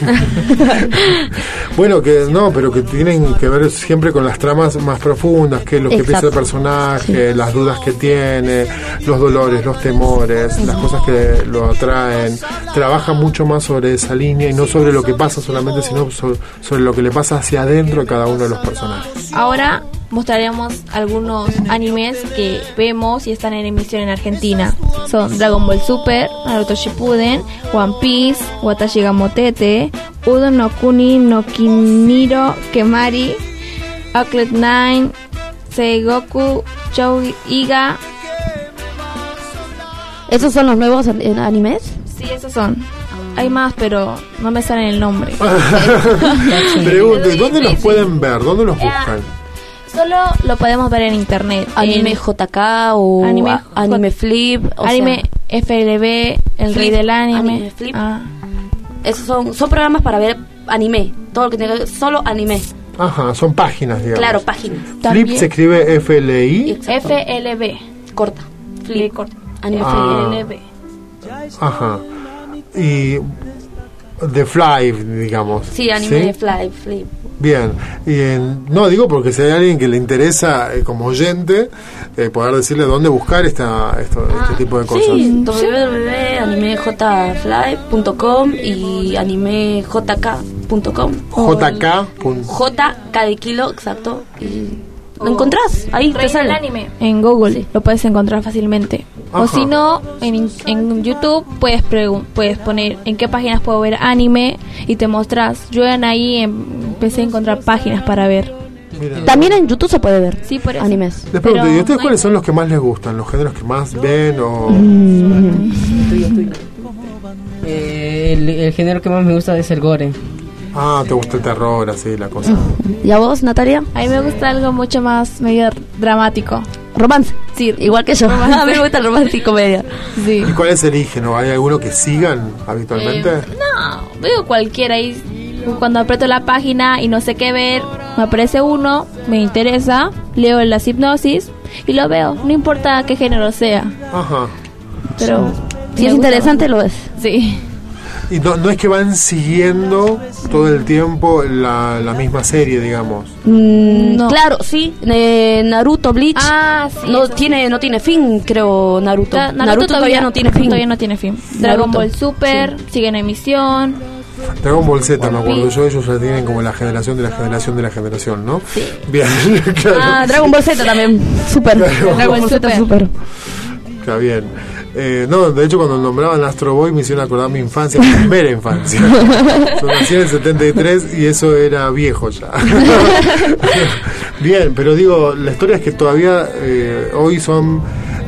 bueno, que no, pero que tienen que ver siempre con las tramas más profundas, que es lo que piensa el Exacto. personaje, las dudas que tiene, los dolores, los temores, las cosas que lo atraen. Trabaja mucho más sobre esa línea y no sobre lo que pasa solamente, sino so- sobre lo que le pasa hacia adentro a cada uno de los personajes. Ahora mostraremos algunos animes que vemos y están en emisión en Argentina. Son Dragon Ball Super, Naruto Shippuden, One Piece, Watashi ga Motete, Udo no Kuni no Kiniro Kemari, Outlet 9, Seigoku, Chou Iga. ¿Esos son los nuevos animes? Sí, esos son. Hay más, pero no me salen el nombre. Pregunto, ¿y ¿dónde los pueden ver? ¿Dónde los buscan? Solo lo podemos ver en internet. Anime En- JK o Anime a- anime Flip. o anime sea, FLB, el rey Flip, del anime. Anime Flip. Ah. Esos son, son programas para ver anime. Todo lo que tenga que ver, solo anime. Ajá, son páginas, digamos. Claro, páginas. Flip se escribe F-L-I. FLB. Corta. Flip. corta. Anime Ah. FLB. Ajá. Y The Fly, digamos. Sí, anime de Fly, Flip. Bien, y en- no digo porque si hay alguien que le interesa eh, como oyente, eh, poder decirle dónde buscar esta, esto, este tipo de cosas. Ah, Sí, www.animejfly.com y animejk.com. JK. JK de kilo, exacto. Y lo encontrás, ahí te Reina sale. del anime. En Google lo puedes encontrar fácilmente. O si no, en, en YouTube puedes puedes poner en qué páginas puedo ver anime y te mostrás. Yo en ahí em- empecé a encontrar páginas para ver. También en YouTube se puede ver Sí, por eso. animes. Les pregunto, ¿y ustedes cuáles son los que más les gustan? ¿Los géneros que más ven o...? Eh, el, el género que más me gusta es el gore. Ah, ¿te gusta el terror, así, la cosa? ¿Y a vos, Natalia? A mí me gusta algo mucho más medio dramático. Romance. Sí, igual que yo. Romance. a mí me gusta el romance y comedia. Sí. ¿Y cuáles eligen? ¿O hay alguno que sigan habitualmente? Eh, no, veo cualquiera y cuando aprieto la página y no sé qué ver, me aparece uno, me interesa, leo las hipnosis y lo veo, no importa qué género sea. Ajá. Pero Si me es interesante, lo es. Sí. Y no, no es que van siguiendo todo el tiempo la, la misma serie, digamos. Mm, No. Claro, sí. Eh, Naruto, Bleach. Ah, sí. no tiene no tiene fin, creo Naruto. Ta- Naruto, todavía, no tiene fin. Todavía no tiene fin. Dragon Naruto. Ball Super sigue en emisión. Dragon Ball Z, me acuerdo yo, ellos ya tienen como la generación de la generación de la generación, ¿no? Bien, claro. Ah, Dragon Ball Z también. Super. Claro. Dragon Ball Z super. Está bien. Eh, no, de hecho cuando nombraban Astro Boy me hicieron acordar mi infancia, mi primera infancia. Yo nací en el 73 y eso era viejo ya. bien, pero digo, la historia es que todavía eh, hoy son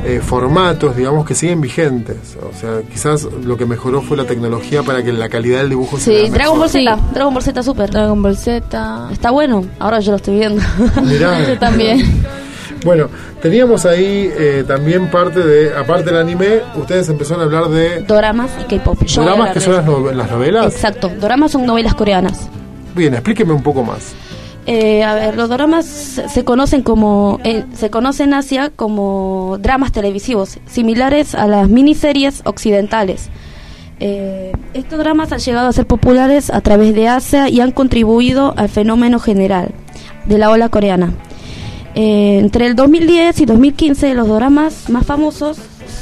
eh, formatos, digamos, que siguen vigentes. O sea, quizás lo que mejoró fue la tecnología para que la calidad del dibujo sea Sí, Dragon Ball. Z. Dragon Ball Z super. Dragon Ball Z. Está bueno. Ahora yo lo estoy viendo. Mirá. Yo también. Bueno, teníamos ahí eh, también parte de, aparte del anime, ustedes empezaron a hablar de Doramas y K-pop. Hablar que son las, no- las novelas. Exacto. Doramas son novelas coreanas. Bien, explíqueme un poco más. Eh, a ver, los dramas se conocen como eh, se conocen en Asia como dramas televisivos, similares a las miniseries occidentales. Eh, estos dramas han llegado a ser populares a través de Asia y han contribuido al fenómeno general de la ola coreana. Eh, entre el 2010 y 2015 los dramas más famosos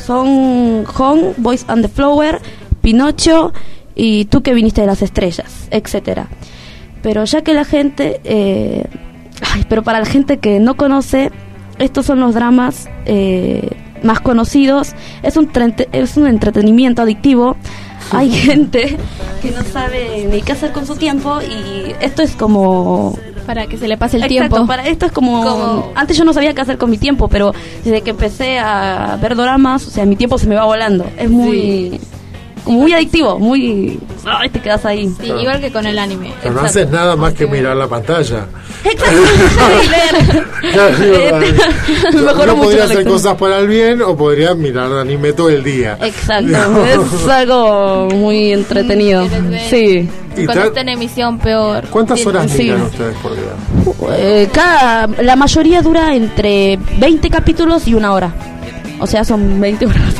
son Hong, Boys and the Flower, Pinocho y Tú que viniste de las estrellas, etcétera. Pero ya que la gente, eh, ay, pero para la gente que no conoce, estos son los dramas eh, más conocidos. Es un, es un entretenimiento adictivo. Hay gente que no sabe ni qué hacer con su tiempo y esto es como Para que se le pase el Exacto, tiempo. para esto es como, Como- antes yo no sabía qué hacer con mi tiempo, pero desde que empecé a ver doramas, o sea, mi tiempo se me va volando. Es muy muy adictivo, muy ay, te quedas ahí. Sí, igual que con el anime. Pero no haces nada más que mirar la pantalla. Exacto. Yo mucho podría hacer cosas para el bien o podría mirar anime todo el día. Exacto, es algo muy entretenido. Sí. ¿Y Cuando está en emisión, peor. ¿Cuántas horas Sí. miran ustedes por día? Eh, cada, la mayoría dura entre 20 capítulos y una hora. O sea, son 20 horas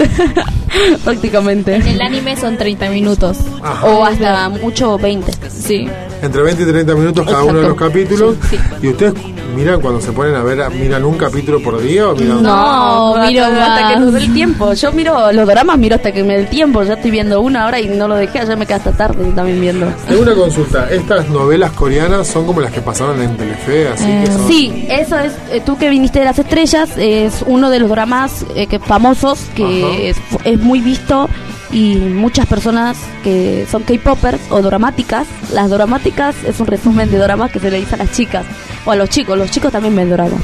prácticamente. En el anime son 30 minutos. O hasta mucho 20. Sí. Entre 20 y 30 minutos cada uno de los capítulos. ¿Y ustedes miran cuando se ponen a ver, miran un capítulo por día o miran No, miro hasta, que nos dé el tiempo. Yo miro los dramas, miro hasta que me dé el tiempo. Ya estoy viendo una hora y no lo dejé, ya me quedé hasta tarde también viendo. Tengo una consulta. Estas novelas coreanas son como las que pasaron en Telefe, así que son... Sí, eso es, eh, tú que viniste de las estrellas, es uno de los dramas eh, que, famosos que es, es muy visto y muchas personas que son K-popers o dramáticas, las dramáticas es un resumen de dramas que se le dice a las chicas o a los chicos, los chicos también ven dramas.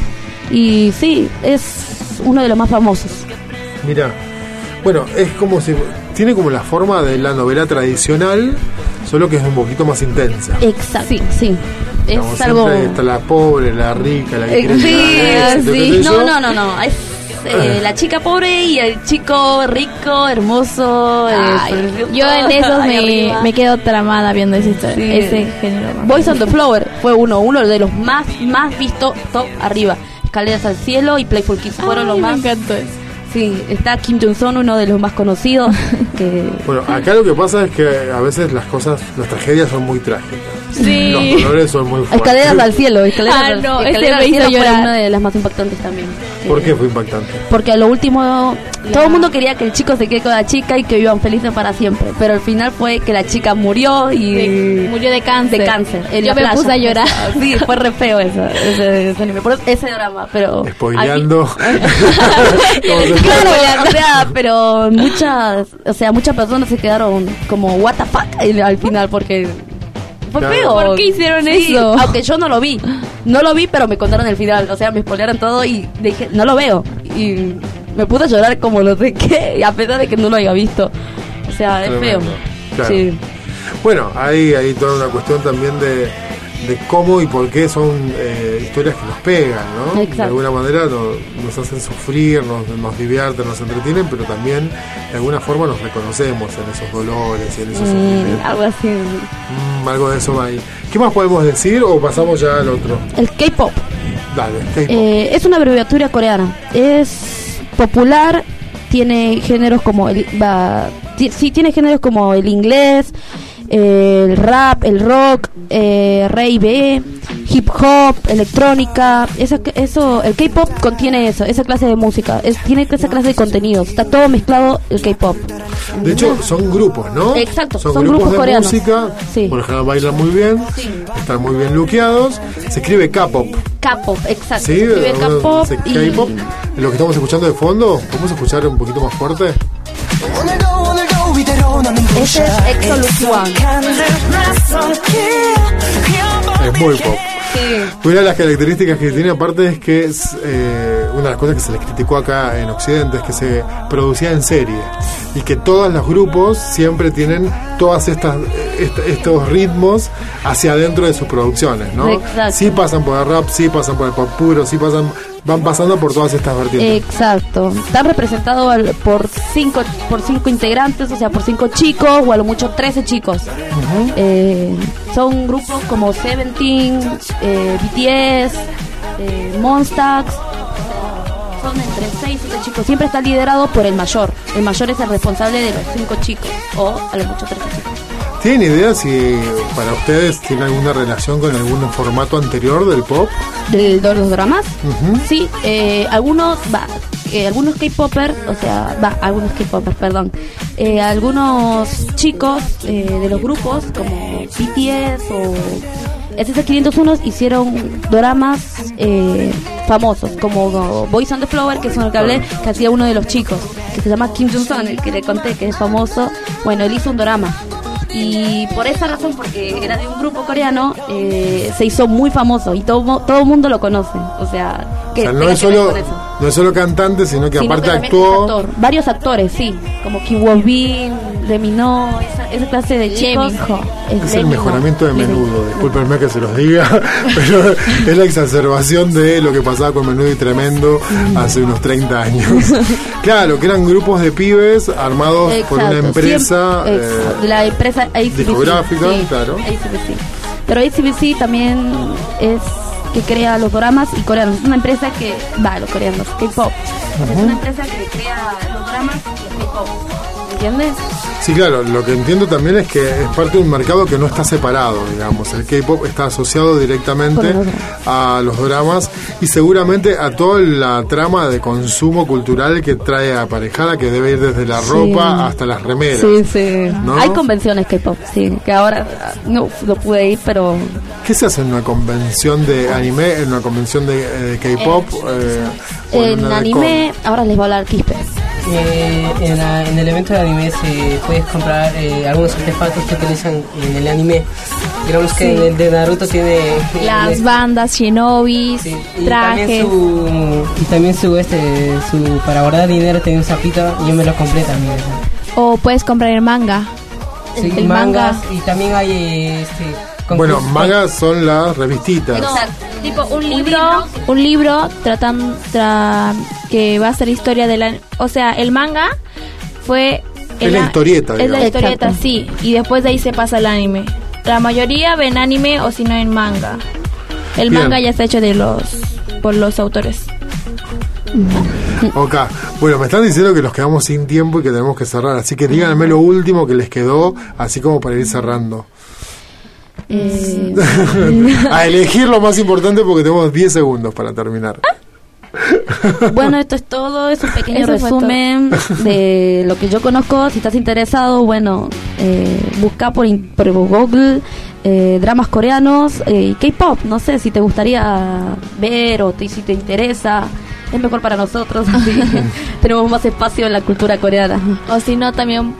Y sí, es uno de los más famosos. Mira, bueno, es como si... Tiene como la forma de la novela tradicional, solo que es un poquito más intensa. Exacto, sí. Es Digamos, algo... está la pobre, la rica, la que Eh, quiere sí, sí. No, no, no, no. Es eh, la chica pobre y el chico rico, hermoso. eh, Ay, yo en esos me, me quedo tramada viendo ese, historia- Sí. ese género. Boys on the Flower fue uno, uno de los más, más vistos top arriba. Escaleras al cielo y Playful Kids fueron Ay, los me más. encantó eso. Sí, está Kim Jong-un, uno de los más conocidos. que... Bueno, acá lo que pasa es que a veces las cosas, las tragedias son muy trágicas. Sí. Los dolores son muy fuertes. Escaleras al cielo, escaleras, Ah, al- no, escaleras al cielo fue una de las más impactantes también. ¿Por qué fue impactante? Porque a lo último, todo el mundo quería que el chico se quede con la chica y que vivan felices para siempre. Pero al final fue que la chica murió y. De- murió de cáncer. De cáncer. en Yo la me playa. puse a llorar. Sí, fue re feo eso, ese, ese anime. Por eso- ese drama, pero. Spoileando. Claro, o sea, pero muchas, o sea, muchas personas se quedaron como what the fuck al al final porque fue Claro. feo. ¿Por qué hicieron Sí, eso? Aunque yo no lo vi, no lo vi, pero me contaron el final, o sea, me spoilearon todo y dije no lo veo y me pude llorar como lo sé que, a pesar de que no lo haya visto. O sea, es feo. Claro. Sí. Bueno, hay, hay toda una cuestión también de, de cómo y por qué son eh, historias que nos pegan, ¿no? Exacto. De alguna manera nos, nos hacen sufrir, nos, nos divierten, nos entretienen, pero también de alguna forma nos reconocemos en esos dolores y en esos Mm, sufrimientos. algo así. Mm, algo de eso va ahí. ¿Qué más podemos decir o pasamos ya al otro? El K-pop. Dale, K-pop. Eh, es una abreviatura coreana. Es popular, tiene géneros como el, va, sí tiene géneros como el inglés, el rap, el rock, eh, R&B, hip hop, electrónica. Esa, eso, el K-pop contiene eso, esa clase de música. Es, tiene esa clase de contenidos. Está todo mezclado el K-pop. De hecho, son grupos, ¿no? Exacto, son, son grupos, grupos de coreanos. música. Por lo general bailan muy bien, están muy bien luqueados. Se escribe K-pop. K-pop, exacto. Sí, Se escribe y- K-pop. Lo que estamos escuchando de fondo, ¿podemos escuchar un poquito más fuerte? Ese es One. Es muy pop. Una de las características que tiene aparte es que es eh, una de las cosas que se les criticó acá en Occidente es que se producía en serie y que todos los grupos siempre tienen todas estas est- estos ritmos hacia adentro de sus producciones, ¿no? Exacto. Sí pasan por el rap, sí pasan por el pop puro, sí pasan van pasando por todas estas vertientes. Exacto. Están representados por cinco por cinco integrantes, o sea, por cinco chicos o a lo mucho 13 chicos. Eh, son grupos como Seventeen, eh, BTS, eh, Monstax. Son entre 6 y 7 chicos. Siempre está liderado por el mayor. El mayor es el responsable de los cinco chicos o a lo mucho 13 chicos. ¿Tienen idea si para ustedes tiene alguna relación con algún formato anterior del pop? ¿De, de los dramas? Ujú. Sí, eh, algunos, va, eh, algunos K-popers, o sea, va, algunos K-popers, perdón, eh, algunos chicos eh, de los grupos como BTS o SS501 hicieron dramas eh, famosos como Boys on the Flower, que es el que hablé, que hacía uno de los chicos, que se llama Kim Jong-un, el que le conté que es famoso. Bueno, él hizo un drama. Y por esa razón, porque era de un grupo coreano, eh, se hizo muy famoso y todo todo el mundo lo conoce. O sea, que o sea, no es solo. No es solo cantante, sino que Sino aparte que actuó. actor. Varios actores, sí. Como Kim Won Bin, Lemino, esa, esa clase de chicos. Es el mejoramiento de menudo, discúlpenme que se los diga, pero es la exacerbación de lo que pasaba con menudo y tremendo hace unos 30 años. Claro, que eran grupos de pibes armados por una empresa siempre- eh, la empresa ACBC. discográfica, sí, claro. ACBC. Pero ACBC también es que crea los dramas y coreanos. Es una empresa que va, los coreanos, K-pop. Es una empresa que crea los dramas y K-pop. ¿Entiendes? Sí, claro, lo que entiendo también es que es parte de un mercado que no está separado, digamos. El K-pop está asociado directamente a los dramas y seguramente a toda la trama de consumo cultural que trae aparejada, que debe ir desde la Sí. ropa hasta las remeras. Sí, sí. ¿No? Hay convenciones K-pop, sí, que ahora ah, no, no pude ir, pero ¿Qué se hace en una convención de anime, en una convención de, eh, de K-pop? eh, o en anime, ahora les voy a hablar Quispe. Eh, en, la- en el evento de anime se puedes comprar eh, algunos artefactos que utilizan en el anime. Digamos que Sí. en el de Naruto tiene Las el- bandas, shinobis, y trajes. también su y también su este su para guardar dinero tiene un zapito y yo me lo compré también. O puedes comprar el manga. Sí, el mangas manga. y también hay eh, este Bueno, mangas son las revistitas. tipo un libro, un libro tratan tra- que va a ser historia de la, o sea, el manga fue Es la historieta, Es la historieta, Exacto. sí, y después de ahí se pasa al anime. La mayoría ven anime o si no en manga. El Bien. manga ya está hecho de los por los autores. Ok, bueno, me están diciendo que nos quedamos sin tiempo y que tenemos que cerrar, así que díganme lo último que les quedó, así como para ir cerrando. Eh, A elegir lo más importante porque tenemos 10 segundos para terminar. bueno, esto es todo, es un pequeño Eso resumen de lo que yo conozco. Si estás interesado, bueno, eh, busca por, por Google eh, dramas coreanos eh, y K-pop. No sé si te gustaría ver o te- si te interesa. Es mejor para nosotros, así tenemos más espacio en la cultura coreana. O si no, también,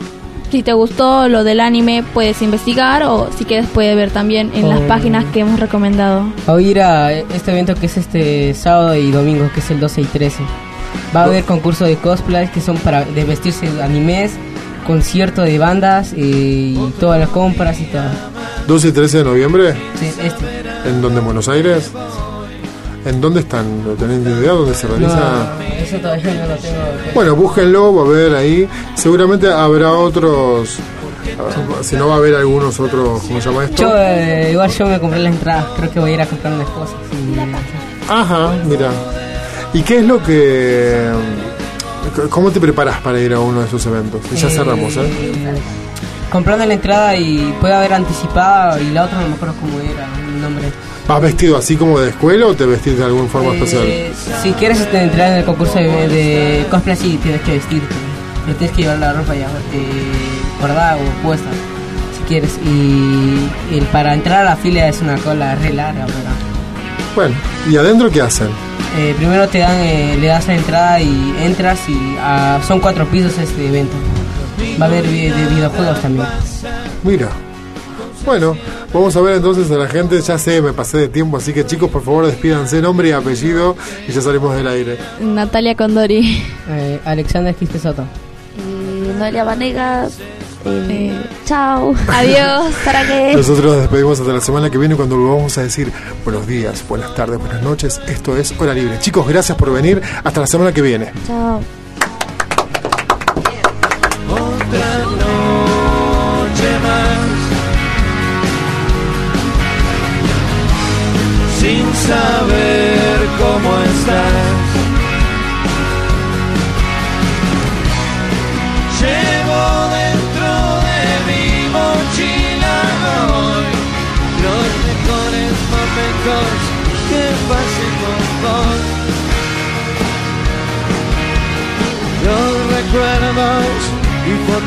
si te gustó lo del anime, puedes investigar o si quieres puedes ver también en las Oh. páginas que hemos recomendado. O ir a este evento que es este sábado y domingo, que es el 12 y 13. Va a haber concursos de cosplay que son para de vestirse de animes, concierto de bandas eh, y todas las compras y todo. 12 y 13 de noviembre, Sí, este. ¿en dónde? ¿En Buenos Aires? ¿En dónde están? ¿Lo ¿Tenés idea dónde se realiza? No, eso todavía no lo tengo. Bueno, búsquenlo, va a haber ahí. Seguramente habrá otros. Si no, va a haber algunos otros. ¿Cómo se llama esto? Yo, eh, igual yo me compré la entrada, creo que voy a ir a comprar unas cosas. y- Ajá, mira. ¿Y qué es lo que. ¿Cómo te preparas para ir a uno de esos eventos? Y ya Eh, cerramos, ¿eh? Comprando la entrada y puede haber anticipada y la otra no me acuerdo cómo era el nombre. ¿Vas vestido así como de escuela o te vestís de alguna forma especial? Eh, si quieres este, entrar en el concurso de, de cosplay, sí tienes que vestirte. Pero tienes que llevar la ropa ya eh, guardada o puesta, si quieres. Y, y para entrar a la fila es una cola re larga, ¿verdad? Bueno, ¿y adentro qué hacen? Eh, primero te dan, eh, le das la entrada y entras y ah, son cuatro pisos este evento. Va a haber vi- de videojuegos también. Mira. Bueno, vamos a ver entonces a la gente. Ya sé, me pasé de tiempo, así que chicos, por favor, despídanse nombre y apellido y ya salimos del aire. Natalia Condori. Eh, Alexander Quispe Soto. Y Noelia Vanegas. eh, chao. Adiós. ¿Para qué? Nosotros nos despedimos hasta la semana que viene cuando volvamos a decir buenos días, buenas tardes, buenas noches. Esto es Hora Libre. Chicos, gracias por venir. Hasta la semana que viene. Chao.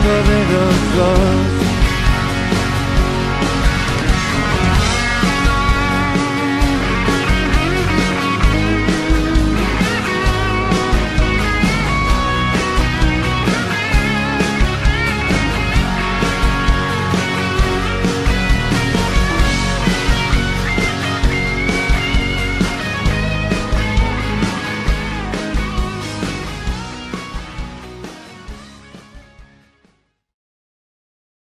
Los recuerdos y